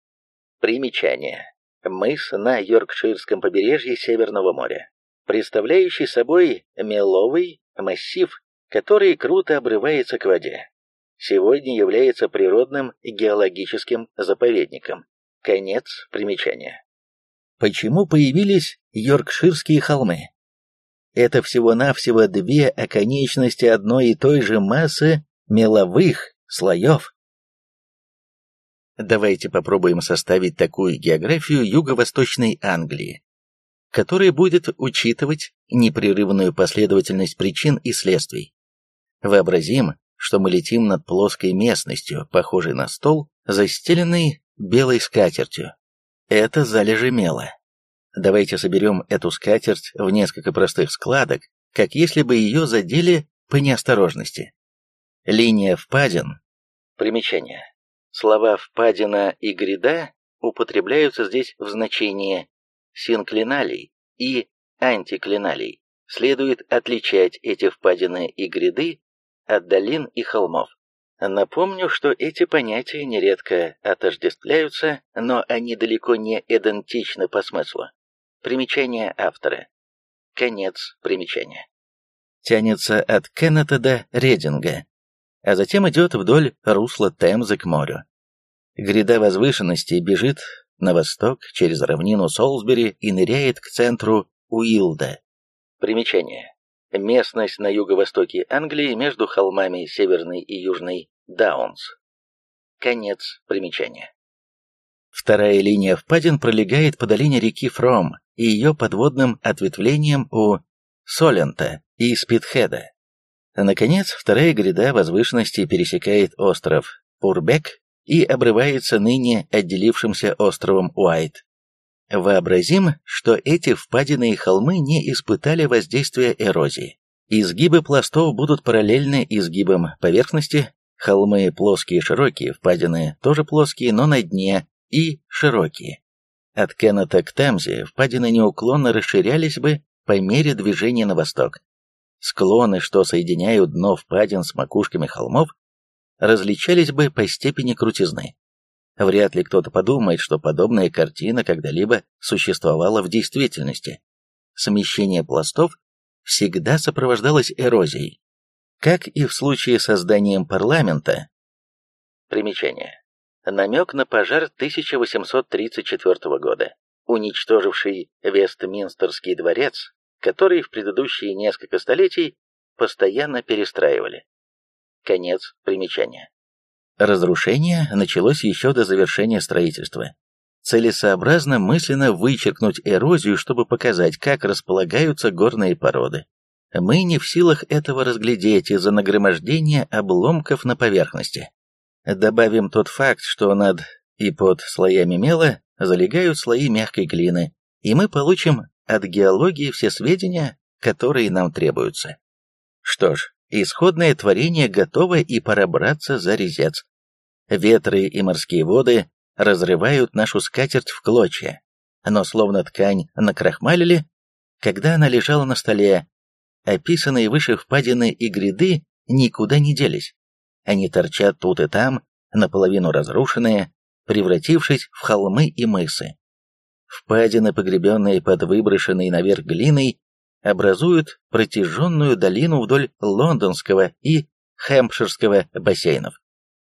Примечание. Мыс на Йоркширском побережье Северного моря, представляющий собой меловый массив, который круто обрывается к воде сегодня является природным геологическим заповедником. Конец примечания. Почему появились Йоркширские холмы? Это всего-навсего две оконечности одной и той же массы меловых слоев. Давайте попробуем составить такую географию юго-восточной Англии, которая будет учитывать непрерывную последовательность причин и следствий. Вообразим, что мы летим над плоской местностью, похожей на стол, застеленный белой скатертью. Это залежи мела. Давайте соберем эту скатерть в несколько простых складок, как если бы ее задели по неосторожности. Линия впадин. Примечание. Слова «впадина» и «гряда» употребляются здесь в значении синклиналей и антиклиналей. Следует отличать эти впадины и гряды от долин и холмов. Напомню, что эти понятия нередко отождествляются, но они далеко не идентичны по смыслу. Примечание автора. Конец примечания. Тянется от Кеннета до Рединга, а затем идет вдоль русла Темзы к морю. Гряда возвышенности бежит на восток через равнину Солсбери и ныряет к центру Уилда. Примечание. Местность на юго-востоке Англии между холмами Северной и Южной Даунс. Конец примечания. Вторая линия впадин пролегает по долине реки Фром и ее подводным ответвлением у Солента и Спитхеда. Наконец, вторая гряда возвышенности пересекает остров Пурбек и обрывается ныне отделившимся островом Уайт. Вообразим, что эти впадины и холмы не испытали воздействия эрозии. Изгибы пластов будут параллельны изгибам поверхности, холмы плоские и широкие, впадины тоже плоские, но на дне и широкие. От Кеннета к Темзе впадины неуклонно расширялись бы по мере движения на восток. Склоны, что соединяют дно впадин с макушками холмов, различались бы по степени крутизны. Вряд ли кто-то подумает, что подобная картина когда-либо существовала в действительности. Смещение пластов всегда сопровождалось эрозией. Как и в случае с созданием парламента. Примечание. Намек на пожар 1834 года, уничтоживший Вестминстерский дворец, который в предыдущие несколько столетий постоянно перестраивали. Конец примечания. Разрушение началось еще до завершения строительства. Целесообразно мысленно вычеркнуть эрозию, чтобы показать, как располагаются горные породы. Мы не в силах этого разглядеть из-за нагромождения обломков на поверхности. Добавим тот факт, что над и под слоями мела залегают слои мягкой глины, и мы получим от геологии все сведения, которые нам требуются. Что ж, Исходное творение готово и пора браться за резец. Ветры и морские воды разрывают нашу скатерть в клочья, но словно ткань накрахмалили, когда она лежала на столе. Описанные выше впадины и гряды никуда не делись. Они торчат тут и там, наполовину разрушенные, превратившись в холмы и мысы. Впадины, погребенные под выброшенной наверх глиной, образуют протяженную долину вдоль лондонского и хэмпширского бассейнов.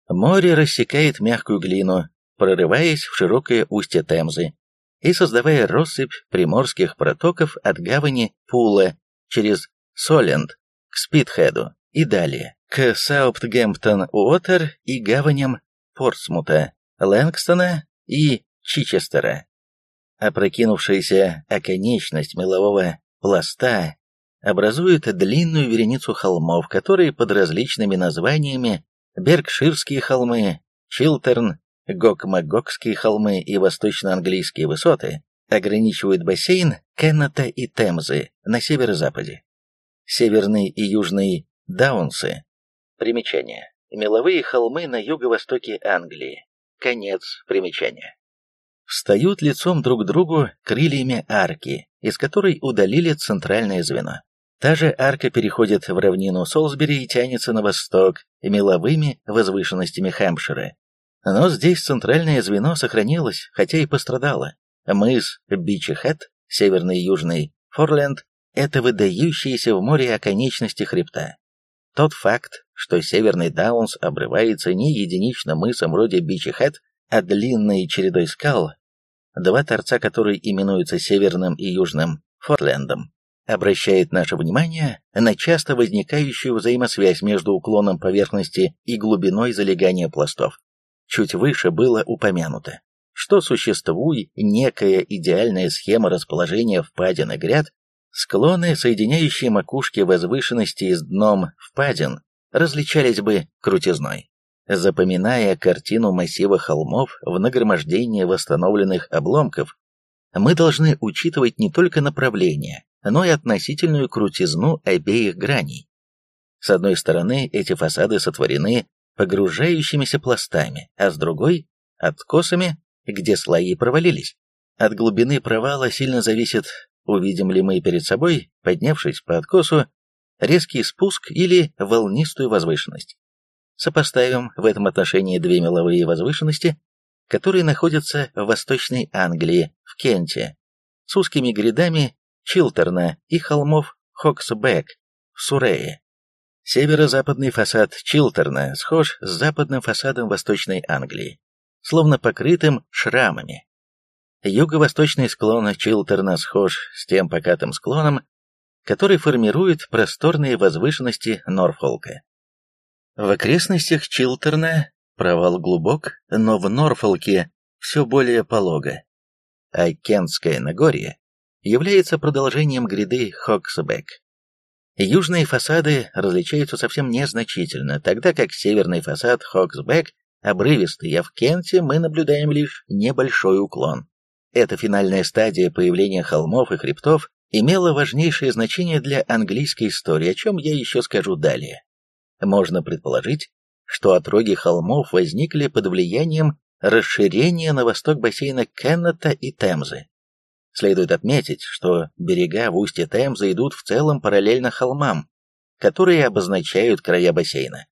Море рассекает мягкую глину, прорываясь в широкое устье Темзы и создавая россыпь приморских протоков от гавани Пула через Соленд к Спитхеду и далее к Сауптгемптон-Уотер и гаваням Портсмута, Лэнгстона и Чичестера. Опрокинувшаяся оконечность мелового пласта образует длинную вереницу холмов, которые под различными названиями Беркширские холмы, Чилтерн, Гокмагокские холмы и восточно-английские высоты ограничивают бассейн Кеннета и Темзы на северо-западе. Северный и южный Даунсы. Примечание. Меловые холмы на юго-востоке Англии. Конец примечания встают лицом друг к другу крыльями арки, из которой удалили центральное звено. Та же арка переходит в равнину Солсбери и тянется на восток меловыми возвышенностями Хэмпшира. Но здесь центральное звено сохранилось, хотя и пострадало. Мыс Бичи-Хэт, северный и южный Форленд – это выдающиеся в море оконечности хребта. Тот факт, что северный Даунс обрывается не единичным мысом вроде Бичи-Хэт, а длинной чередой скал, два торца которой именуются Северным и Южным Фортлендом, обращает наше внимание на часто возникающую взаимосвязь между уклоном поверхности и глубиной залегания пластов. Чуть выше было упомянуто, что существует некая идеальная схема расположения впадин и гряд, склоны, соединяющие макушки возвышенности с дном впадин, различались бы крутизной. Запоминая картину массива холмов в нагромождении восстановленных обломков, мы должны учитывать не только направление, но и относительную крутизну обеих граней. С одной стороны, эти фасады сотворены погружающимися пластами, а с другой — откосами, где слои провалились. От глубины провала сильно зависит, увидим ли мы перед собой, поднявшись по откосу, резкий спуск или волнистую возвышенность. Сопоставим в этом отношении две меловые возвышенности, которые находятся в Восточной Англии, в Кенте, с узкими грядами Чилтерна и холмов Хоксбек в Сурее. Северо-западный фасад Чилтерна схож с западным фасадом Восточной Англии, словно покрытым шрамами. Юго-восточный склон Чилтерна схож с тем покатым склоном, который формирует просторные возвышенности Норфолка. В окрестностях Чилтерна провал глубок, но в Норфолке все более полого, а Кентское Нагорье является продолжением гряды Хоксбек. Южные фасады различаются совсем незначительно, тогда как северный фасад Хоксбек обрывистый, а в Кенте мы наблюдаем лишь небольшой уклон. Эта финальная стадия появления холмов и хребтов имела важнейшее значение для английской истории, о чем я еще скажу далее. Можно предположить, что отроги холмов возникли под влиянием расширения на восток бассейна Кеннета и Темзы. Следует отметить, что берега в устье Темзы идут в целом параллельно холмам, которые обозначают края бассейна.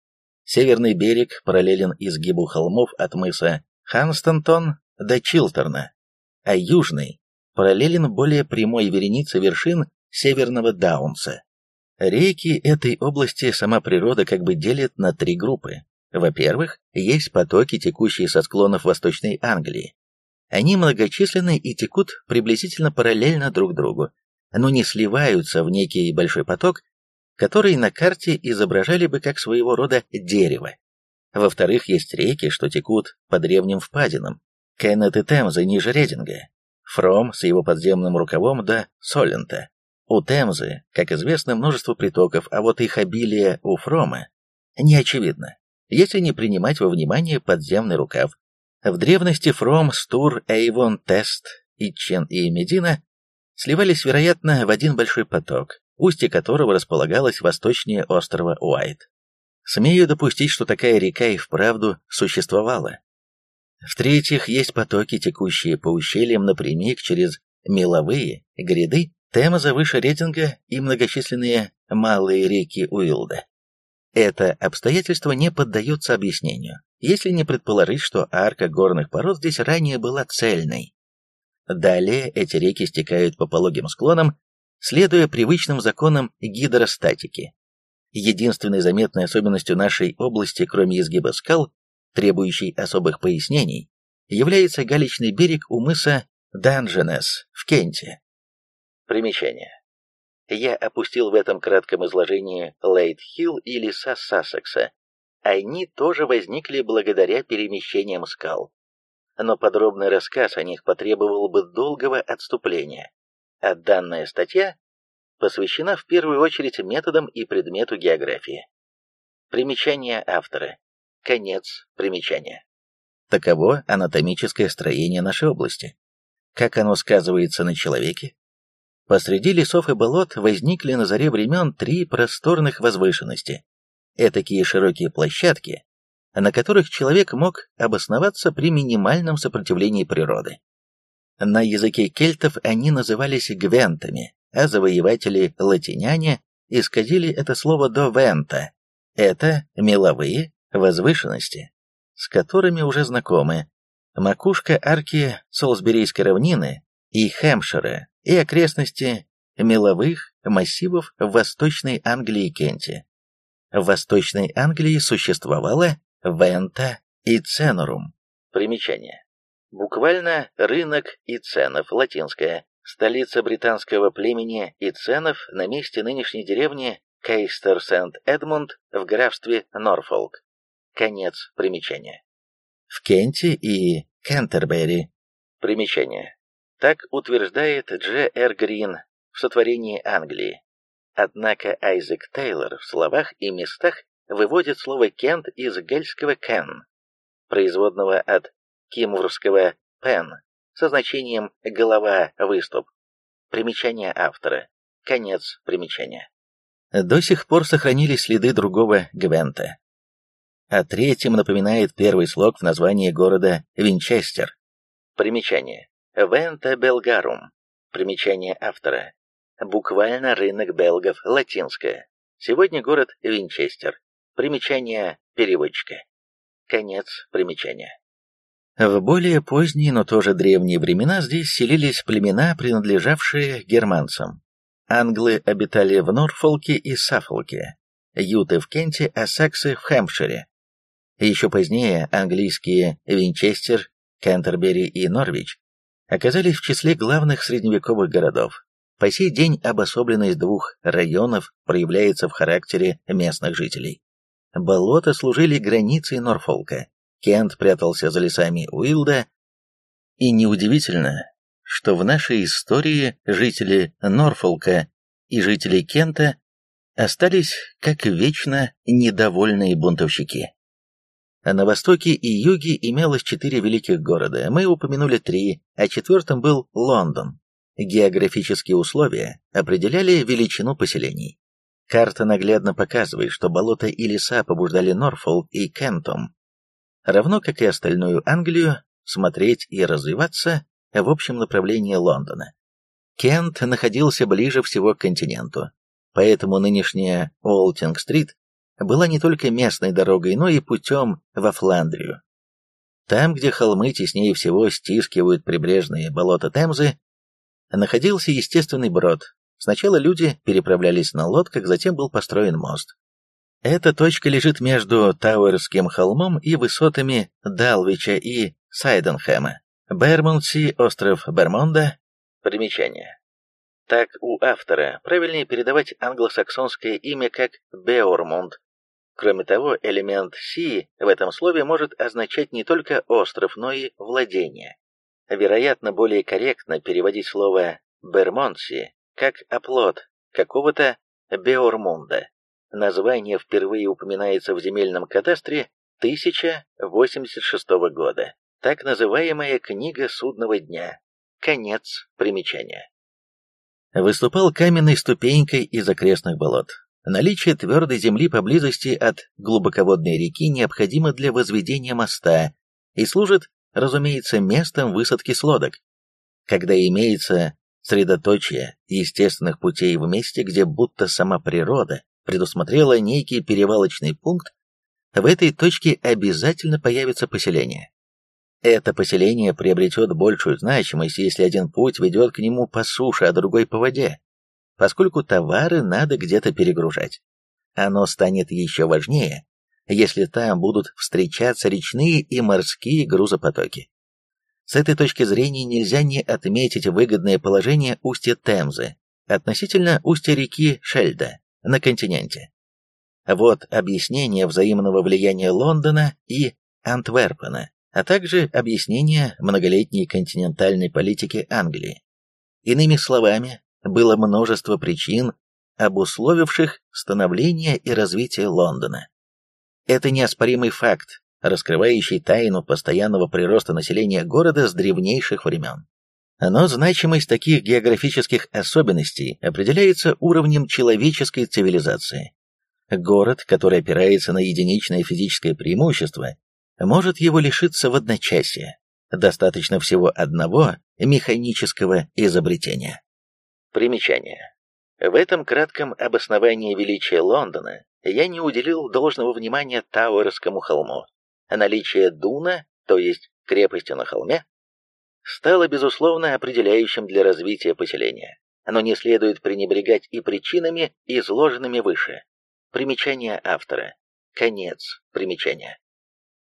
Северный берег параллелен изгибу холмов от мыса Ханстонтон до Чилтерна, а южный параллелен более прямой веренице вершин северного Даунса. Реки этой области сама природа как бы делит на три группы. Во-первых, есть потоки, текущие со склонов Восточной Англии. Они многочисленны и текут приблизительно параллельно друг другу, но не сливаются в некий большой поток, который на карте изображали бы как своего рода дерево. Во-вторых, есть реки, что текут по древним впадинам, Кеннет и Темза ниже Рединга, Фром с его подземным рукавом до Солента. У Темзы, как известно, множество притоков, а вот их обилие у Фрома не очевидно, если не принимать во внимание подземный рукав. В древности Фром, Стур, Эйвон, Тест, Итчен и Медина сливались, вероятно, в один большой поток, устье которого располагалось восточнее острова Уайт. Смею допустить, что такая река и вправду существовала. В-третьих, есть потоки, текущие по ущельям напрямик через меловые гряды, Темза выше рейтинга и многочисленные малые реки Уилда. Это обстоятельство не поддается объяснению, если не предположить, что арка горных пород здесь ранее была цельной. Далее эти реки стекают по пологим склонам, следуя привычным законам гидростатики. Единственной заметной особенностью нашей области, кроме изгиба скал, требующей особых пояснений, является галечный берег у мыса Данженес в Кенте. Примечание. Я опустил в этом кратком изложении Лейт-Хилл и леса Сассекса. Они тоже возникли благодаря перемещениям скал. Но подробный рассказ о них потребовал бы долгого отступления а данная статья посвящена в первую очередь методам и предмету географии. Примечание автора. Конец примечания. Таково анатомическое строение нашей области. Как оно сказывается на человеке? Посреди лесов и болот возникли на заре времен три просторных возвышенности. Этакие широкие площадки, на которых человек мог обосноваться при минимальном сопротивлении природы. На языке кельтов они назывались гвентами, а завоеватели-латиняне исказили это слово до вента. Это меловые возвышенности, с которыми уже знакомы макушка арки Солсберийской равнины и Хэмпшира и окрестности меловых массивов в Восточной Англии и Кенте. В Восточной Англии существовало Вента и Ценорум. Примечание. Буквально рынок Иценов, латинское, столица британского племени Иценов на месте нынешней деревни Кейстер-Сент-Эдмунд в графстве Норфолк. Конец примечания. В Кенте и Кентербери. Примечание. Так утверждает Дж. Р. Грин в сотворении Англии. Однако Айзек Тейлор в словах и местах выводит слово «кент» из гельского «кен», производного от кимврского «пен» со значением «голова, выступ». Примечание автора. Конец примечания. До сих пор сохранились следы другого Гвента. А третьим напоминает первый слог в названии города Винчестер. Примечание. Вента Белгарум. Примечание автора. Буквально рынок белгов, латинское. Сегодня город Винчестер. Примечание переводчика. Конец примечания. В более поздние, но тоже древние времена здесь селились племена, принадлежавшие германцам. Англы обитали в Норфолке и Саффолке, юты в Кенте, а саксы в Хэмпшире. Еще позднее английские Винчестер, Кентербери и Норвич оказались в числе главных средневековых городов. По сей день обособленность двух районов проявляется в характере местных жителей. Болота служили границей Норфолка, Кент прятался за лесами Уилда, и неудивительно, что в нашей истории жители Норфолка и жители Кента остались, как вечно, недовольные бунтовщики. На востоке и юге имелось четыре великих города, мы упомянули три, а четвертым был Лондон. Географические условия определяли величину поселений. Карта наглядно показывает, что болота и леса побуждали Норфолк и Кентом, равно как и остальную Англию, смотреть и развиваться в общем направлении Лондона. Кент находился ближе всего к континенту, поэтому нынешняя Олтинг-стрит была не только местной дорогой, но и путем во Фландрию. Там, где холмы теснее всего стискивают прибрежные болота Темзы, находился естественный брод, Сначала люди переправлялись на лодках, затем был построен мост. Эта точка лежит между Тауэрским холмом и высотами Далвича и Сайденхэма. Бермонси, остров Бермонда. Примечание. Так у автора правильнее передавать англосаксонское имя как Беормунд. Кроме того, элемент «си» в этом слове может означать не только остров, но и владение. Вероятно, более корректно переводить слово «Бермонси» как оплот какого-то Беормунда. Название впервые упоминается в земельном кадастре 1086 года. Так называемая книга судного дня. Конец примечания. Выступал каменной ступенькой из окрестных болот. Наличие твердой земли поблизости от глубоководной реки необходимо для возведения моста и служит, разумеется, местом высадки с лодок. Когда имеется средоточие естественных путей в месте, где будто сама природа предусмотрела некий перевалочный пункт, в этой точке обязательно появится поселение. Это поселение приобретет большую значимость, если один путь ведет к нему по суше, а другой по воде, поскольку товары надо где-то перегружать. Оно станет еще важнее, если там будут встречаться речные и морские грузопотоки. С этой точки зрения нельзя не отметить выгодное положение устья Темзы относительно устья реки Шельда на континенте. Вот объяснение взаимного влияния Лондона и Антверпена, а также объяснение многолетней континентальной политики Англии. Иными словами, было множество причин, обусловивших становление и развитие Лондона. Это неоспоримый факт, раскрывающий тайну постоянного прироста населения города с древнейших времен. Но значимость таких географических особенностей определяется уровнем человеческой цивилизации. Город, который опирается на единичное физическое преимущество, может его лишиться в одночасье. Достаточно всего одного механического изобретения. Примечание. В этом кратком обосновании величия Лондона я не уделил должного внимания Тауэрскому холму, наличие Дуна, то есть крепости на холме, стало, безусловно, определяющим для развития поселения. Но не следует пренебрегать и причинами, изложенными выше. Примечание автора. Конец примечания.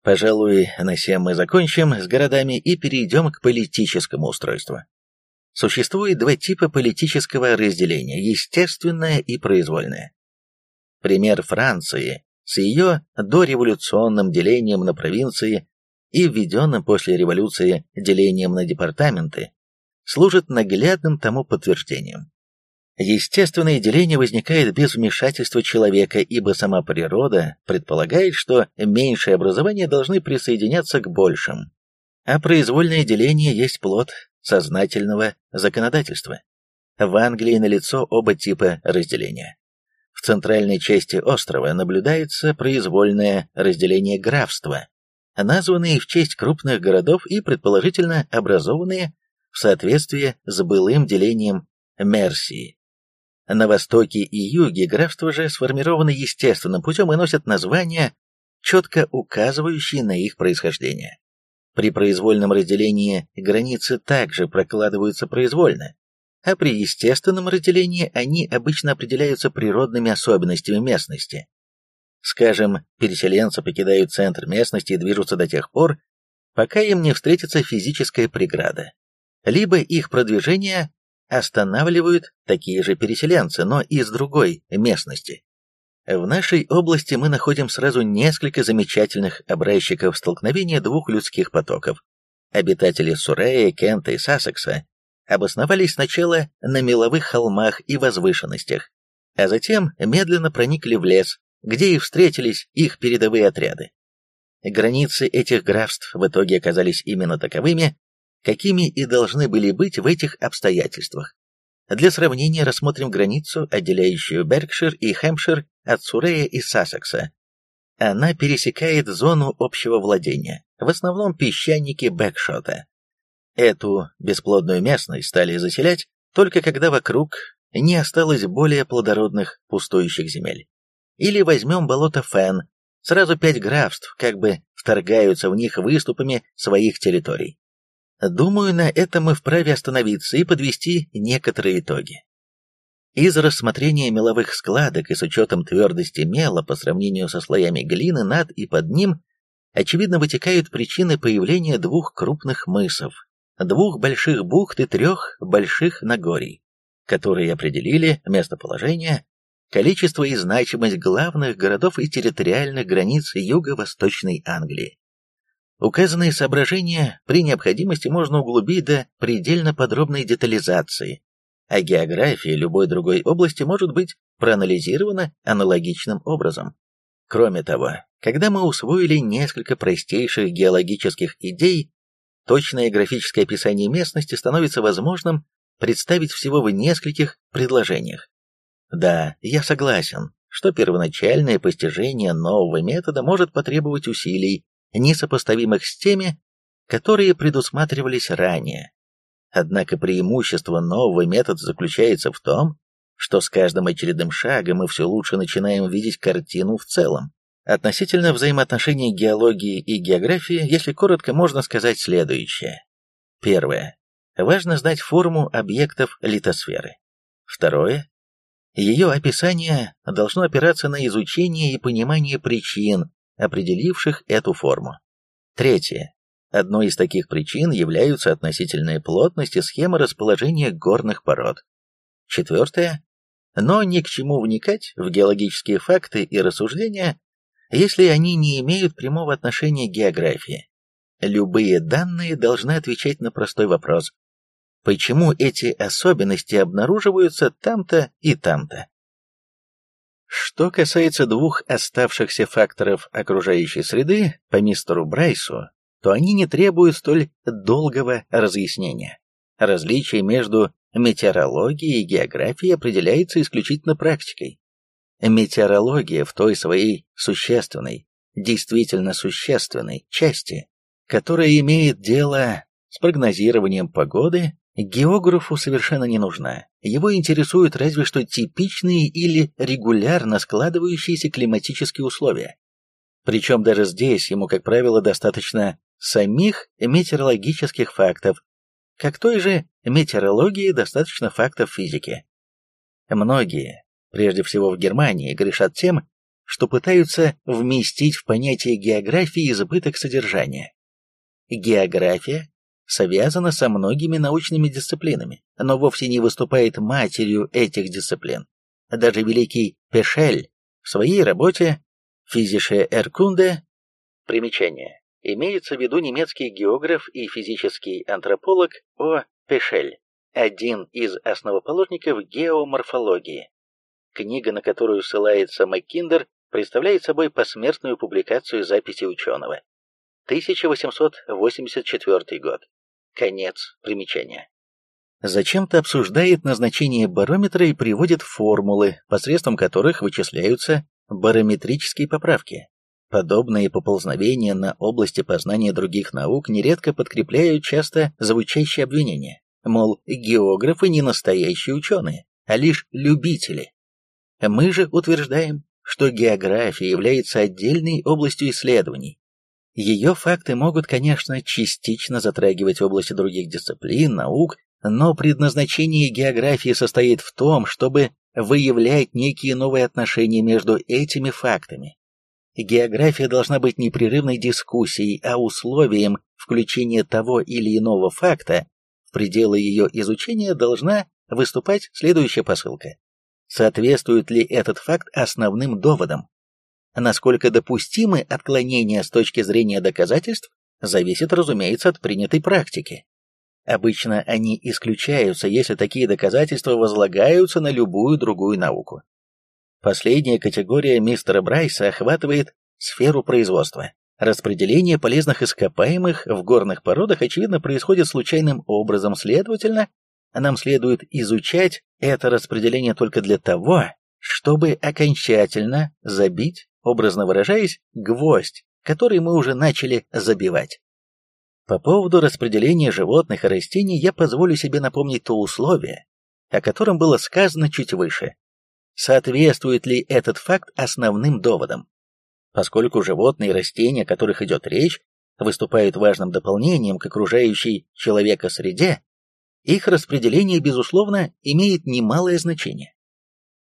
Пожалуй, на сем мы закончим с городами и перейдем к политическому устройству. Существует два типа политического разделения – естественное и произвольное. Пример Франции с ее дореволюционным делением на провинции и введенным после революции делением на департаменты, служит наглядным тому подтверждением. Естественное деление возникает без вмешательства человека, ибо сама природа предполагает, что меньшие образования должны присоединяться к большим, а произвольное деление есть плод сознательного законодательства. В Англии налицо оба типа разделения. В центральной части острова наблюдается произвольное разделение графства, названные в честь крупных городов и предположительно образованные в соответствии с былым делением Мерсии. На востоке и юге графства же сформированы естественным путем и носят названия, четко указывающие на их происхождение. При произвольном разделении границы также прокладываются произвольно, а при естественном разделении они обычно определяются природными особенностями местности. Скажем, переселенцы покидают центр местности и движутся до тех пор, пока им не встретится физическая преграда. Либо их продвижение останавливают такие же переселенцы, но из другой местности. В нашей области мы находим сразу несколько замечательных образчиков столкновения двух людских потоков. Обитатели Сурея, Кента и Сассекса обосновались сначала на меловых холмах и возвышенностях, а затем медленно проникли в лес, где и встретились их передовые отряды. Границы этих графств в итоге оказались именно таковыми, какими и должны были быть в этих обстоятельствах. Для сравнения рассмотрим границу, отделяющую Беркшир и Хэмпшир от Сурея и Сассекса. Она пересекает зону общего владения, в основном песчаники Бэкшота. Эту бесплодную местность стали заселять только когда вокруг не осталось более плодородных пустующих земель. Или возьмем болото Фен, сразу пять графств как бы вторгаются в них выступами своих территорий. Думаю, на этом мы вправе остановиться и подвести некоторые итоги. Из рассмотрения меловых складок и с учетом твердости мела по сравнению со слоями глины над и под ним, очевидно вытекают причины появления двух крупных мысов, двух больших бухт и трех больших нагорий, которые определили местоположение, количество и значимость главных городов и территориальных границ юго-восточной Англии. Указанные соображения при необходимости можно углубить до предельно подробной детализации, а география любой другой области может быть проанализирована аналогичным образом. Кроме того, когда мы усвоили несколько простейших геологических идей, точное графическое описание местности становится возможным представить всего в нескольких предложениях. Да, я согласен, что первоначальное постижение нового метода может потребовать усилий, несопоставимых с теми, которые предусматривались ранее. Однако преимущество нового метода заключается в том, что с каждым очередным шагом мы все лучше начинаем видеть картину в целом. Относительно взаимоотношений геологии и географии, если коротко, можно сказать следующее. Первое. Важно знать форму объектов литосферы. Второе. Ее описание должно опираться на изучение и понимание причин, определивших эту форму. Третье. Одной из таких причин являются относительная плотность и схема расположения горных пород. Четвертое. Но ни к чему вникать в геологические факты и рассуждения, если они не имеют прямого отношения к географии. Любые данные должны отвечать на простой вопрос. Почему эти особенности обнаруживаются там-то и там-то? Что касается двух оставшихся факторов окружающей среды, по мистеру Брайсу, то они не требуют столь долгого разъяснения. Различие между метеорологией и географией определяется исключительно практикой. Метеорология в той своей существенной, действительно существенной части, которая имеет дело с прогнозированием погоды, Географу совершенно не нужна. Его интересуют разве что типичные или регулярно складывающиеся климатические условия. Причем даже здесь ему, как правило, достаточно самих метеорологических фактов, как той же метеорологии достаточно фактов физики. Многие, прежде всего в Германии, грешат тем, что пытаются вместить в понятие географии избыток содержания. География связана со многими научными дисциплинами, но вовсе не выступает матерью этих дисциплин. Даже великий Пешель в своей работе «Физische Erkunde» примечание имеется в виду немецкий географ и физический антрополог О. Пешель, один из основоположников геоморфологии. Книга, на которую ссылается Маккиндер, представляет собой посмертную публикацию записи ученого. 1884 год. Конец примечания. Зачем-то обсуждает назначение барометра и приводит формулы, посредством которых вычисляются барометрические поправки. Подобные поползновения на области познания других наук нередко подкрепляют часто звучащие обвинения, мол, географы не настоящие ученые, а лишь любители. Мы же утверждаем, что география является отдельной областью исследований, ее факты могут, конечно, частично затрагивать области других дисциплин, наук, но предназначение географии состоит в том, чтобы выявлять некие новые отношения между этими фактами. География должна быть непрерывной дискуссией, а условием включения того или иного факта в пределы ее изучения должна выступать следующая посылка. Соответствует ли этот факт основным доводам? Насколько допустимы отклонения с точки зрения доказательств, зависит, разумеется, от принятой практики. Обычно они исключаются, если такие доказательства возлагаются на любую другую науку. Последняя категория мистера Брайса охватывает сферу производства. Распределение полезных ископаемых в горных породах, очевидно, происходит случайным образом, следовательно, нам следует изучать это распределение только для того, чтобы окончательно забить, образно выражаясь, гвоздь, который мы уже начали забивать. По поводу распределения животных и растений я позволю себе напомнить то условие, о котором было сказано чуть выше. Соответствует ли этот факт основным доводам? Поскольку животные и растения, о которых идет речь, выступают важным дополнением к окружающей человека среде, их распределение, безусловно, имеет немалое значение.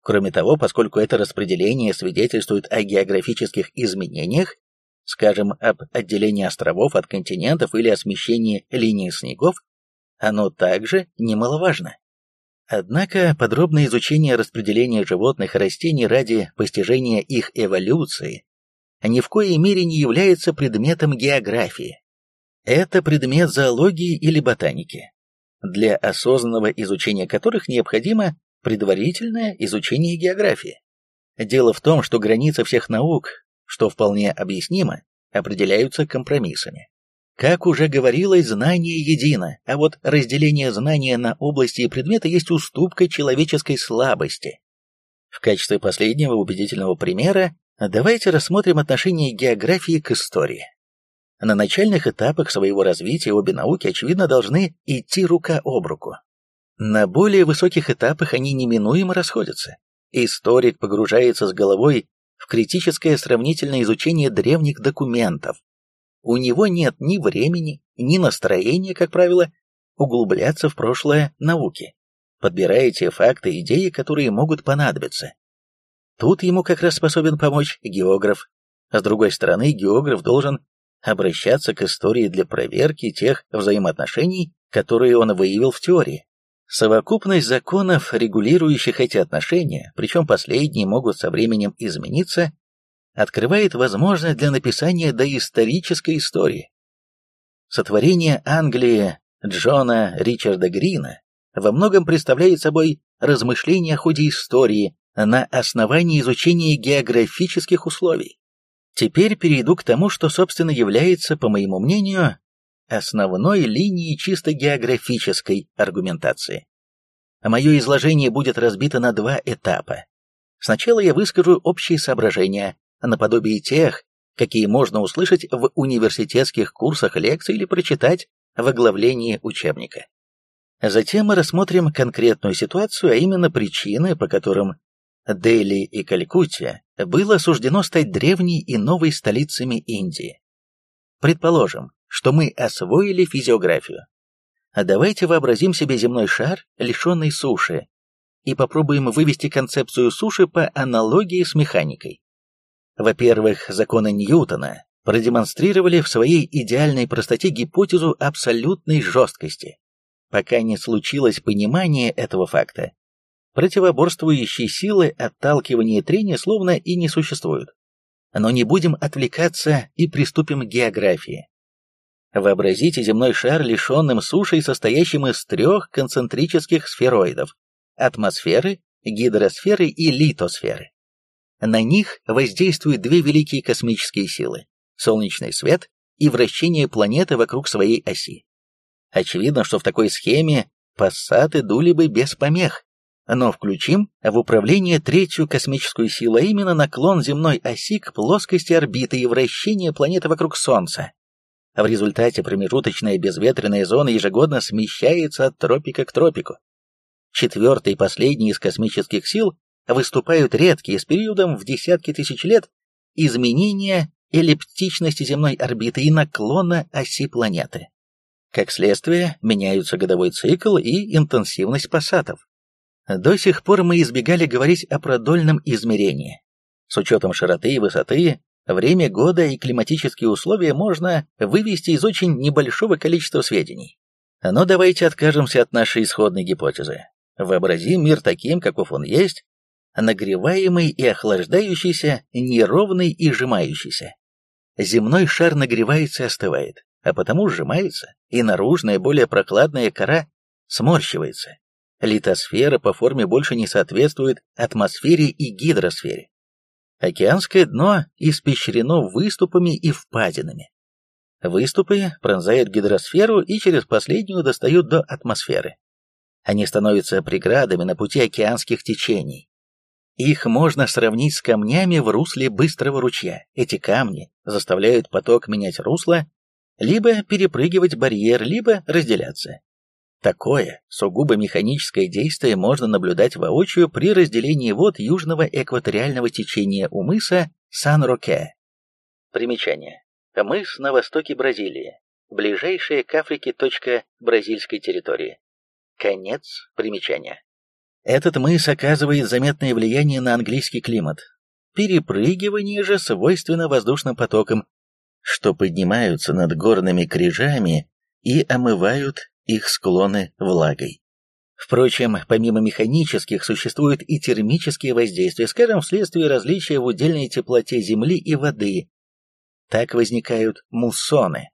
Кроме того, поскольку это распределение свидетельствует о географических изменениях, скажем, об отделении островов от континентов или о смещении линии снегов, оно также немаловажно. Однако подробное изучение распределения животных и растений ради постижения их эволюции ни в коей мере не является предметом географии. Это предмет зоологии или ботаники, для осознанного изучения которых необходимо предварительное изучение географии. Дело в том, что границы всех наук что вполне объяснимо, определяются компромиссами. Как уже говорилось, знание едино, а вот разделение знания на области и предметы есть уступка человеческой слабости. В качестве последнего убедительного примера давайте рассмотрим отношение географии к истории. На начальных этапах своего развития обе науки, очевидно, должны идти рука об руку. На более высоких этапах они неминуемо расходятся. Историк погружается с головой в критическое сравнительное изучение древних документов. У него нет ни времени, ни настроения, как правило, углубляться в прошлое науки, подбирая те факты и идеи, которые могут понадобиться. Тут ему как раз способен помочь географ. С другой стороны, географ должен обращаться к истории для проверки тех взаимоотношений, которые он выявил в теории. Совокупность законов, регулирующих эти отношения, причем последние могут со временем измениться, открывает возможность для написания доисторической истории. Сотворение Англии Джона Ричарда Грина во многом представляет собой размышления о ходе истории на основании изучения географических условий. Теперь перейду к тому, что, собственно, является, по моему мнению, основной линии чисто географической аргументации. Мое изложение будет разбито на два этапа. Сначала я выскажу общие соображения, наподобие тех, какие можно услышать в университетских курсах лекций или прочитать в оглавлении учебника. Затем мы рассмотрим конкретную ситуацию, а именно причины, по которым Дели и Калькутте было суждено стать древней и новой столицами Индии. Предположим, что мы освоили физиографию. А давайте вообразим себе земной шар, лишенный суши, и попробуем вывести концепцию суши по аналогии с механикой. Во-первых, законы Ньютона продемонстрировали в своей идеальной простоте гипотезу абсолютной жесткости. Пока не случилось понимание этого факта, противоборствующие силы отталкивания и трения словно и не существуют. Но не будем отвлекаться и приступим к географии. Вообразите земной шар, лишенным суши и состоящим из трех концентрических сфероидов – атмосферы, гидросферы и литосферы. На них воздействуют две великие космические силы – солнечный свет и вращение планеты вокруг своей оси. Очевидно, что в такой схеме пассаты дули бы без помех, но включим в управление третью космическую силу, а именно наклон земной оси к плоскости орбиты и вращение планеты вокруг Солнца. В результате промежуточная безветренная зона ежегодно смещается от тропика к тропику. Четвертый и последний из космических сил выступают редкие с периодом в десятки тысяч лет изменения эллиптичности земной орбиты и наклона оси планеты. Как следствие, меняются годовой цикл и интенсивность пассатов. До сих пор мы избегали говорить о продольном измерении. С учетом широты и высоты, время года и климатические условия можно вывести из очень небольшого количества сведений. Но давайте откажемся от нашей исходной гипотезы. Вообразим мир таким, каков он есть, нагреваемый и охлаждающийся, неровный и сжимающийся. Земной шар нагревается и остывает, а потому сжимается, и наружная, более прокладная кора сморщивается Литосфера по форме больше не соответствует атмосфере и гидросфере. Океанское дно испещрено выступами и впадинами. Выступы пронзают гидросферу и через последнюю достают до атмосферы. Они становятся преградами на пути океанских течений. Их можно сравнить с камнями в русле быстрого ручья. Эти камни заставляют поток менять русло, либо перепрыгивать барьер, либо разделяться. Такое сугубо механическое действие можно наблюдать воочию при разделении вод южного экваториального течения у мыса Сан-Роке. Примечание. Мыс на востоке Бразилии. Ближайшая к Африке точка бразильской территории. Конец примечания. Этот мыс оказывает заметное влияние на английский климат. Перепрыгивание же свойственно воздушным потокам, что поднимаются над горными крижами и омывают их склоны влагой. Впрочем, помимо механических, существуют и термические воздействия, скажем, вследствие различия в удельной теплоте земли и воды. Так возникают муссоны.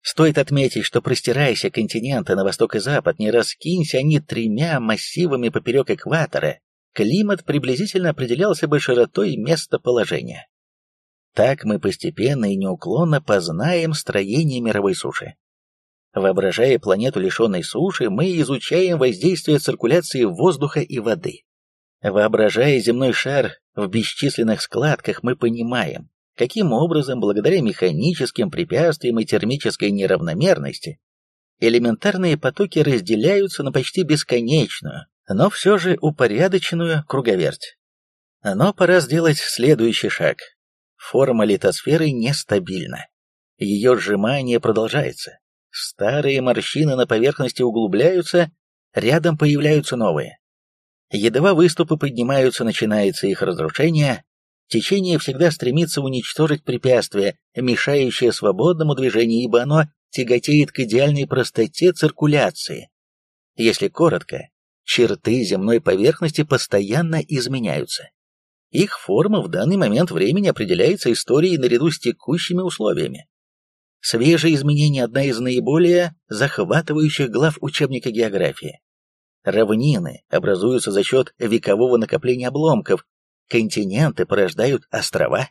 Стоит отметить, что простираясь континенты на восток и запад, не раскинься они тремя массивами поперек экватора, климат приблизительно определялся бы широтой местоположения. Так мы постепенно и неуклонно познаем строение мировой суши. Воображая планету, лишенной суши, мы изучаем воздействие циркуляции воздуха и воды. Воображая земной шар в бесчисленных складках, мы понимаем, каким образом, благодаря механическим препятствиям и термической неравномерности, элементарные потоки разделяются на почти бесконечную, но все же упорядоченную круговерть. Но пора сделать следующий шаг. Форма литосферы нестабильна. Ее сжимание продолжается. Старые морщины на поверхности углубляются, рядом появляются новые. Едва выступы поднимаются, начинается их разрушение, течение всегда стремится уничтожить препятствие, мешающее свободному движению, ибо оно тяготеет к идеальной простоте циркуляции. Если коротко, черты земной поверхности постоянно изменяются. Их форма в данный момент времени определяется историей наряду с текущими условиями. Свежие изменения – одна из наиболее захватывающих глав учебника географии. Равнины образуются за счет векового накопления обломков, континенты порождают острова.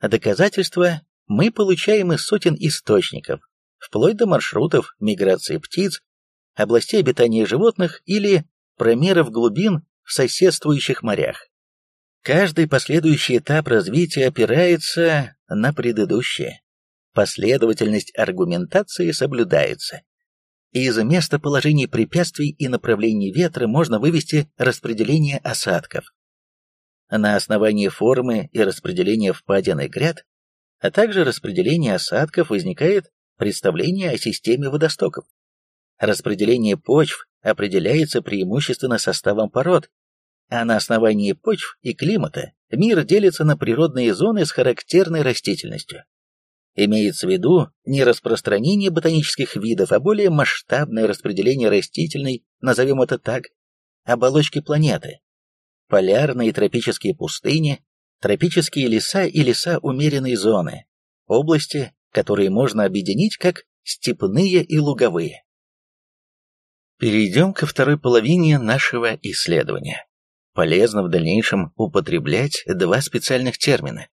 Доказательства мы получаем из сотен источников, вплоть до маршрутов миграции птиц, областей обитания животных или промеров глубин в соседствующих морях. Каждый последующий этап развития опирается на предыдущее. Последовательность аргументации соблюдается. Из местоположений препятствий и направлений ветра можно вывести распределение осадков. На основании формы и распределения впадин гряд, а также распределения осадков возникает представление о системе водостоков. Распределение почв определяется преимущественно составом пород, а на основании почв и климата мир делится на природные зоны с характерной растительностью. Имеется в виду не распространение ботанических видов, а более масштабное распределение растительной, назовем это так, оболочки планеты. Полярные и тропические пустыни, тропические леса и леса умеренной зоны, области, которые можно объединить как степные и луговые. Перейдем ко второй половине нашего исследования. Полезно в дальнейшем употреблять два специальных термина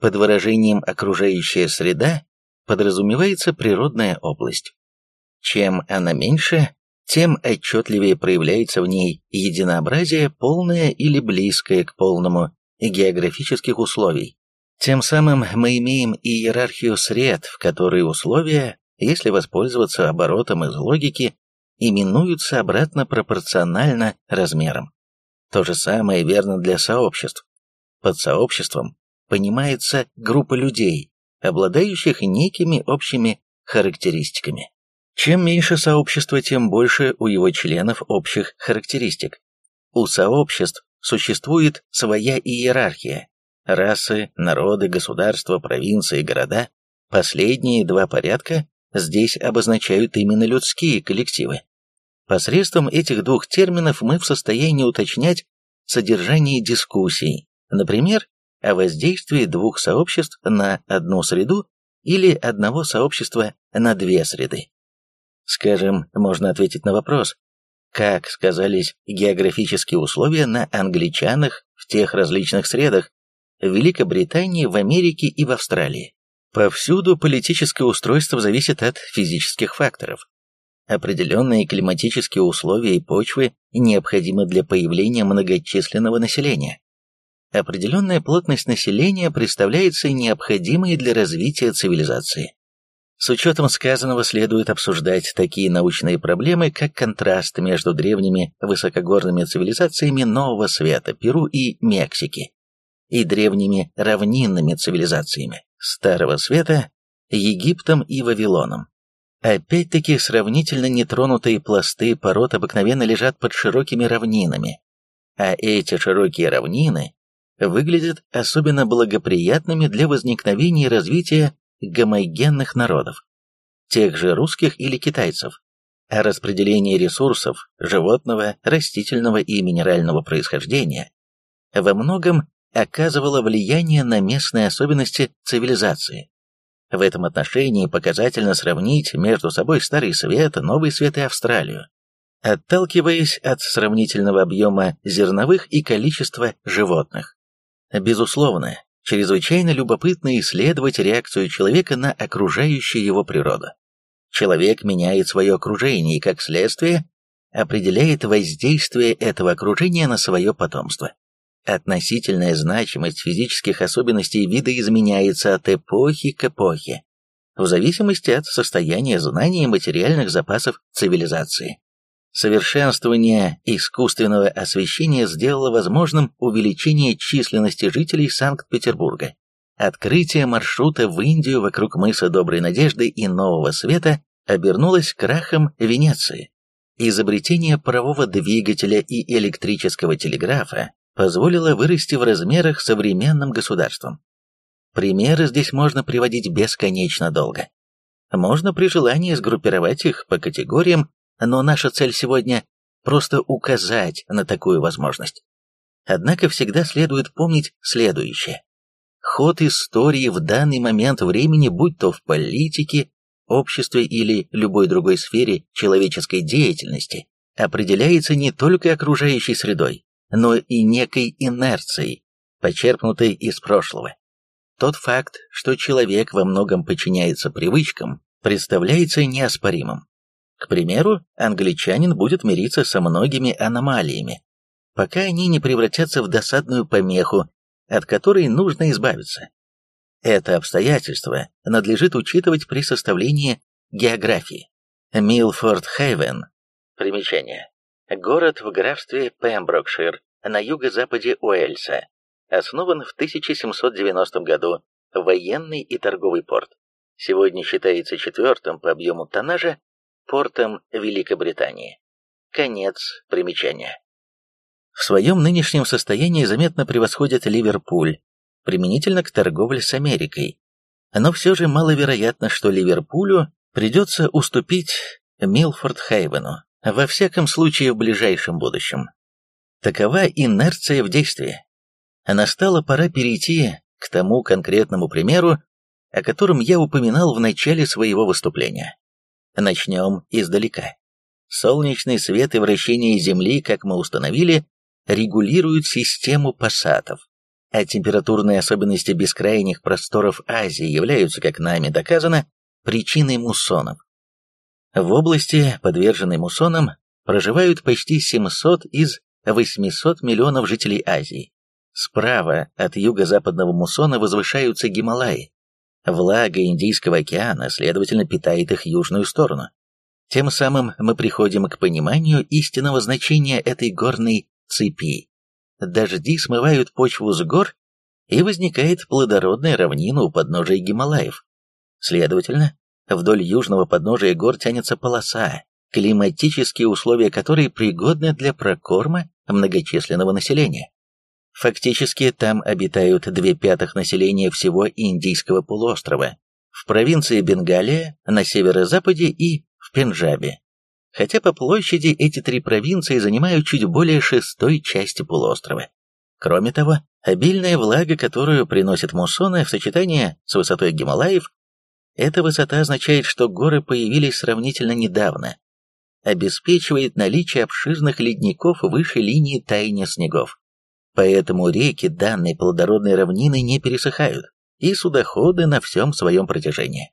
под выражением «окружающая среда» подразумевается природная область. Чем она меньше, тем отчетливее проявляется в ней единообразие, полное или близкое к полному географических условий. Тем самым мы имеем иерархию сред, в которой условия, если воспользоваться оборотом из логики, именуются обратно пропорционально размерам. То же самое верно для сообществ. Под сообществом понимается группа людей, обладающих некими общими характеристиками. Чем меньше сообщество, тем больше у его членов общих характеристик. У сообществ существует своя иерархия. Расы, народы, государства, провинции, города. Последние два порядка здесь обозначают именно людские коллективы. Посредством этих двух терминов мы в состоянии уточнять содержание дискуссий, например, о воздействии двух сообществ на одну среду или одного сообщества на две среды. Скажем, можно ответить на вопрос, как сказались географические условия на англичанах в тех различных средах, в Великобритании, в Америке и в Австралии. Повсюду политическое устройство зависит от физических факторов. Определенные климатические условия и почвы необходимы для появления многочисленного населения. Определенная плотность населения представляется необходимой для развития цивилизации. С учетом сказанного следует обсуждать такие научные проблемы, как контраст между древними высокогорными цивилизациями Нового Света, Перу и Мексики, и древними равнинными цивилизациями Старого Света, Египтом и Вавилоном. Опять-таки, сравнительно нетронутые пласты пород обыкновенно лежат под широкими равнинами, а эти широкие равнины выглядят особенно благоприятными для возникновения и развития гомогенных народов, тех же русских или китайцев, а распределение ресурсов животного, растительного и минерального происхождения во многом оказывало влияние на местные особенности цивилизации. В этом отношении показательно сравнить между собой Старый Свет, Новый Свет и Австралию, отталкиваясь от сравнительного объема зерновых и количества животных. Безусловно, чрезвычайно любопытно исследовать реакцию человека на окружающую его природу. Человек меняет свое окружение и, как следствие, определяет воздействие этого окружения на свое потомство. Относительная значимость физических особенностей вида изменяется от эпохи к эпохе, в зависимости от состояния знаний и материальных запасов цивилизации. Совершенствование искусственного освещения сделало возможным увеличение численности жителей Санкт-Петербурга. Открытие маршрута в Индию вокруг мыса Доброй Надежды и Нового Света обернулось крахом Венеции. Изобретение парового двигателя и электрического телеграфа позволило вырасти в размерах современным государством. Примеры здесь можно приводить бесконечно долго. Можно при желании сгруппировать их по категориям, но наша цель сегодня – просто указать на такую возможность. Однако всегда следует помнить следующее. Ход истории в данный момент времени, будь то в политике, обществе или любой другой сфере человеческой деятельности, определяется не только окружающей средой, но и некой инерцией, почерпнутой из прошлого. Тот факт, что человек во многом подчиняется привычкам, представляется неоспоримым. К примеру, англичанин будет мириться со многими аномалиями, пока они не превратятся в досадную помеху, от которой нужно избавиться. Это обстоятельство надлежит учитывать при составлении географии. Милфорд Хейвен. Примечание. Город в графстве Пемброкшир на юго-западе Уэльса. Основан в 1790 году. Военный и торговый порт. Сегодня считается четвертым по объему тоннажа портом Великобритании. Конец примечания. В своем нынешнем состоянии заметно превосходит Ливерпуль, применительно к торговле с Америкой. Но все же маловероятно, что Ливерпулю придется уступить Милфорд-Хейвену. Во всяком случае, в ближайшем будущем. Такова инерция в действии. Настала пора перейти к тому конкретному примеру, о котором я упоминал в начале своего выступления. Начнем издалека. Солнечный свет и вращение Земли, как мы установили, регулируют систему пассатов, а температурные особенности бескрайних просторов Азии являются, как нами доказано, причиной муссонов. В области, подверженной муссонам, проживают почти 700 из 800 миллионов жителей Азии. Справа от юго-западного муссона возвышаются Гималаи. Влага Индийского океана, следовательно, питает их южную сторону. Тем самым мы приходим к пониманию истинного значения этой горной цепи. Дожди смывают почву с гор, и возникает плодородная равнина у подножия Гималаев. Следовательно, Вдоль южного подножия гор тянется полоса, климатические условия которой пригодны для прокорма многочисленного населения. Фактически там обитают две пятых населения всего Индийского полуострова, в провинции Бенгалия, на северо-западе и в Пенджабе. Хотя по площади эти три провинции занимают чуть более шестой части полуострова. Кроме того, обильная влага, которую приносят муссоны в сочетании с высотой Гималаев, эта высота означает, что горы появились сравнительно недавно. обеспечивает наличие обширных ледников выше линии таяния снегов. Поэтому реки данной плодородной равнины не пересыхают, и судоходы на всем своем протяжении.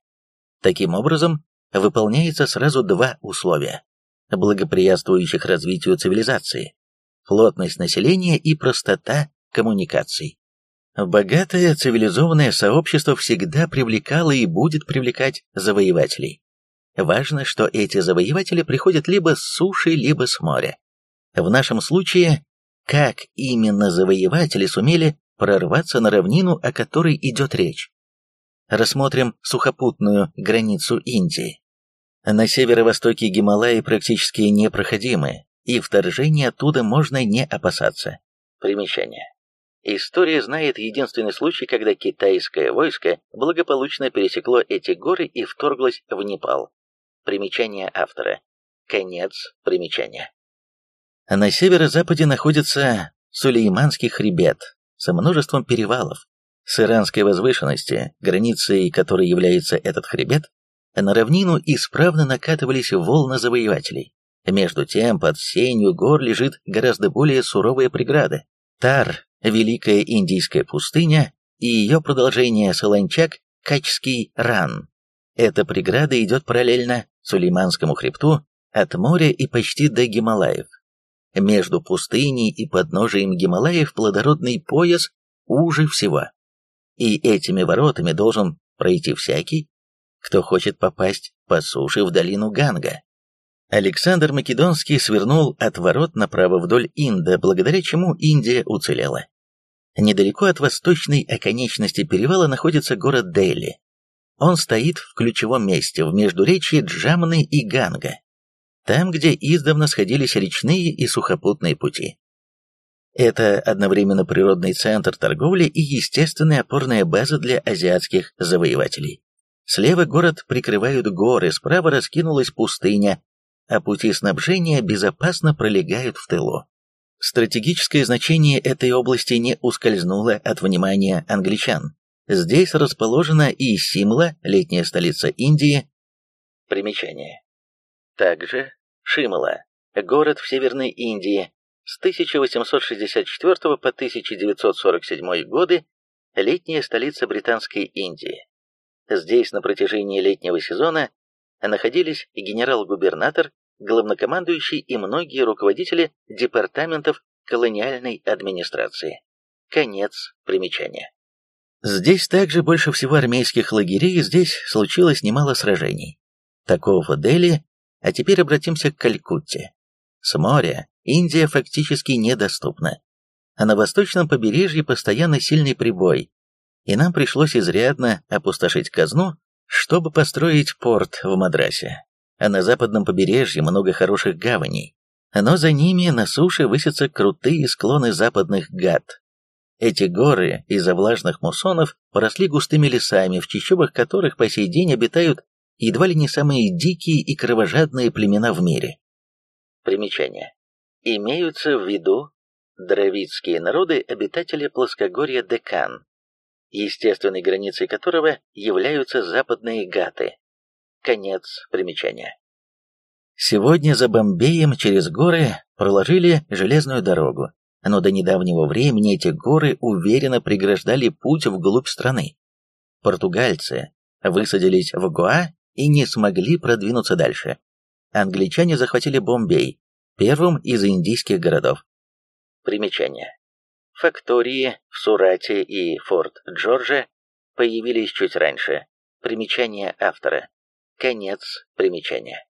Таким образом, выполняется сразу два условия, благоприятствующих развитию цивилизации – плотность населения и простота коммуникаций. Богатое цивилизованное сообщество всегда привлекало и будет привлекать завоевателей. Важно, что эти завоеватели приходят либо с суши, либо с моря. В нашем случае, как именно завоеватели сумели прорваться на равнину, о которой идет речь? Рассмотрим сухопутную границу Индии. На северо-востоке Гималаи практически непроходимы, и вторжения оттуда можно не опасаться. Примечание. История знает единственный случай, когда китайское войско благополучно пересекло эти горы и вторглось в Непал. Примечание автора. Конец примечания. На северо-западе находится Сулейманский хребет со множеством перевалов. С иранской возвышенности, границей которой является этот хребет, на равнину исправно накатывались волны завоевателей. Между тем, под сенью гор лежит гораздо более суровая преграда. Тар, Великая Индийская пустыня и ее продолжение Солончак, Качский ран. Эта преграда идет параллельно Сулейманскому хребту от моря и почти до Гималаев. Между пустыней и подножием Гималаев плодородный пояс уже всего. И этими воротами должен пройти всякий, кто хочет попасть по суше в долину Ганга. Александр Македонский свернул от ворот направо вдоль Инда, благодаря чему Индия уцелела. Недалеко от восточной оконечности перевала находится город Дели, он стоит в ключевом месте в междуречии Джамны и Ганга, там, где издавна сходились речные и сухопутные пути. Это одновременно природный центр торговли и естественная опорная база для азиатских завоевателей. Слева город прикрывают горы, справа раскинулась пустыня, а пути снабжения безопасно пролегают в тылу. Стратегическое значение этой области не ускользнуло от внимания англичан. Здесь расположена и Симла, летняя столица Индии. Примечание. Также Шимла, город в Северной Индии, с 1864 по 1947 годы летняя столица Британской Индии. Здесь на протяжении летнего сезона находились генерал-губернатор, главнокомандующий и многие руководители департаментов колониальной администрации. Конец примечания. Здесь также больше всего армейских лагерей, здесь случилось немало сражений. Такого в Дели, а теперь обратимся к Калькутте. С моря Индия фактически недоступна, а на восточном побережье постоянно сильный прибой, и нам пришлось изрядно опустошить казну, чтобы построить порт в Мадрасе. А на западном побережье много хороших гаваней, но за ними на суше высятся крутые склоны западных гад, эти горы из-за влажных муссонов поросли густыми лесами, в чащобах которых по сей день обитают едва ли не самые дикие и кровожадные племена в мире. Примечание. Имеются в виду дравидские народы, обитатели плоскогорья Декан, естественной границей которого являются западные гаты. Конец примечания. Сегодня за Бомбеем через горы проложили железную дорогу, но до недавнего времени эти горы уверенно преграждали путь вглубь страны. Португальцы высадились в Гоа и не смогли продвинуться дальше. Англичане захватили Бомбей, первым из индийских городов. Примечание. Фактории в Сурате и Форт-Джордже появились чуть раньше. Примечание автора. Конец примечания.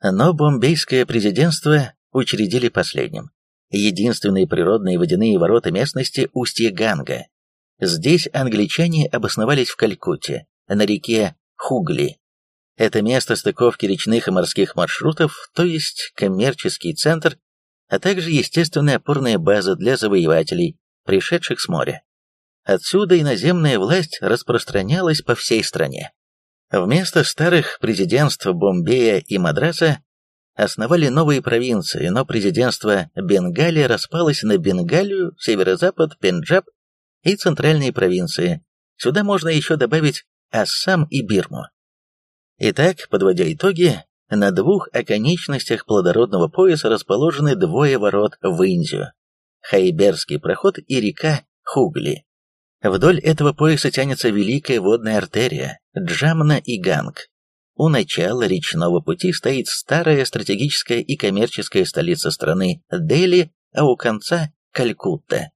Но бомбейское президентство учредили последним единственные природные водяные ворота местности устье Ганга. Здесь англичане обосновались в Калькутте, на реке Хугли. Это место стыковки речных и морских маршрутов, то есть коммерческий центр, а также естественная опорная база для завоевателей, пришедших с моря. Отсюда и наземная власть распространялась по всей стране. Вместо старых президентств Бомбея и Мадраса основали новые провинции, но президентство Бенгалии распалось на Бенгалию, северо-запад, Пенджаб и центральные провинции. Сюда можно еще добавить Ассам и Бирму. Итак, подводя итоги, На двух оконечностях плодородного пояса расположены двое ворот в Индию. Хайберский проход и река Хугли. Вдоль этого пояса тянется великая водная артерия Джамна и Ганг. У начала речного пути стоит старая стратегическая и коммерческая столица страны Дели, а у конца – Калькутта.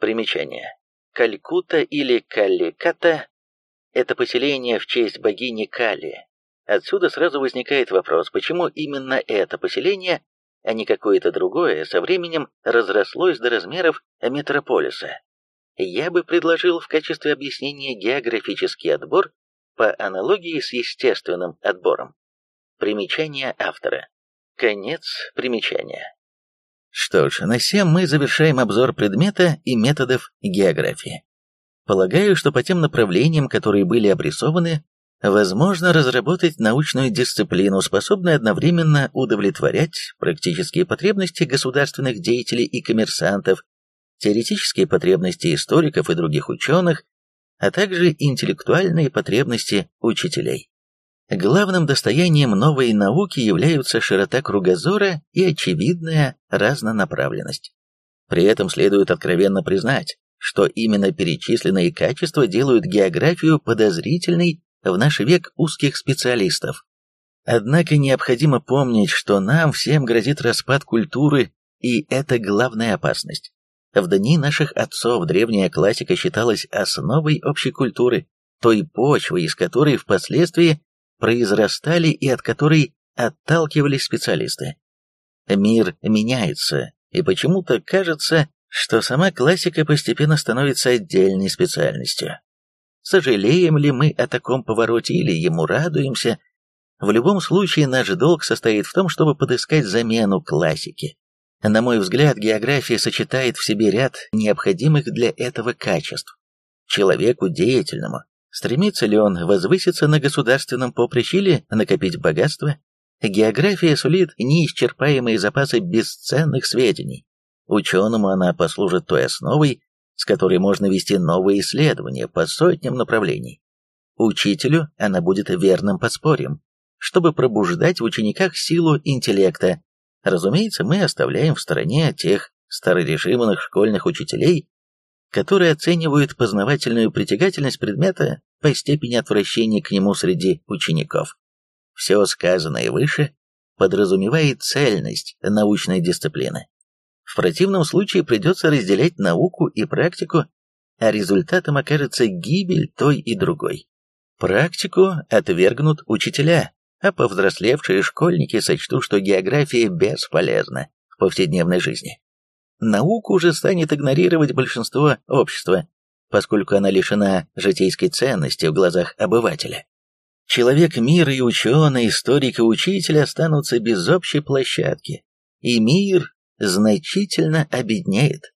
Примечание. Калькутта или Каликата – это поселение в честь богини Кали. Отсюда сразу возникает вопрос, почему именно это поселение, а не какое-то другое, со временем разрослось до размеров метрополиса. Я бы предложил в качестве объяснения географический отбор по аналогии с естественным отбором. Примечание автора. Конец примечания. Что ж, на сем мы завершаем обзор предмета и методов географии. Полагаю, что по тем направлениям, которые были обрисованы, возможно разработать научную дисциплину, способную одновременно удовлетворять практические потребности государственных деятелей и коммерсантов, теоретические потребности историков и других ученых, а также интеллектуальные потребности учителей. Главным достоянием новой науки являются широта кругозора и очевидная разнонаправленность. При этом следует откровенно признать, что именно перечисленные качества делают географию подозрительной в наш век узких специалистов. Однако необходимо помнить, что нам всем грозит распад культуры, и это главная опасность. В дни наших отцов древняя классика считалась основой общей культуры, той почвы, из которой впоследствии произрастали и от которой отталкивались специалисты. Мир меняется, и почему-то кажется, что сама классика постепенно становится отдельной специальностью. Сожалеем ли мы о таком повороте или ему радуемся? В любом случае, наш долг состоит в том, чтобы подыскать замену классике. На мой взгляд, география сочетает в себе ряд необходимых для этого качеств. Человеку деятельному, стремится ли он возвыситься на государственном поприще или накопить богатство, география сулит неисчерпаемые запасы бесценных сведений. Ученому она послужит той основой, с которой можно вести новые исследования по сотням направлений. Учителю она будет верным подспорьем, чтобы пробуждать в учениках силу интеллекта. Разумеется, мы оставляем в стороне тех старорежимных школьных учителей, которые оценивают познавательную притягательность предмета по степени отвращения к нему среди учеников. Все сказанное выше подразумевает цельность научной дисциплины. В противном случае придется разделять науку и практику, а результатом окажется гибель той и другой. Практику отвергнут учителя, а повзрослевшие школьники сочтут, что география бесполезна в повседневной жизни. Науку же станет игнорировать большинство общества, поскольку она лишена житейской ценности в глазах обывателя. Человек мира и ученый, историк и учитель останутся без общей площадки, и мир значительно обеднеет.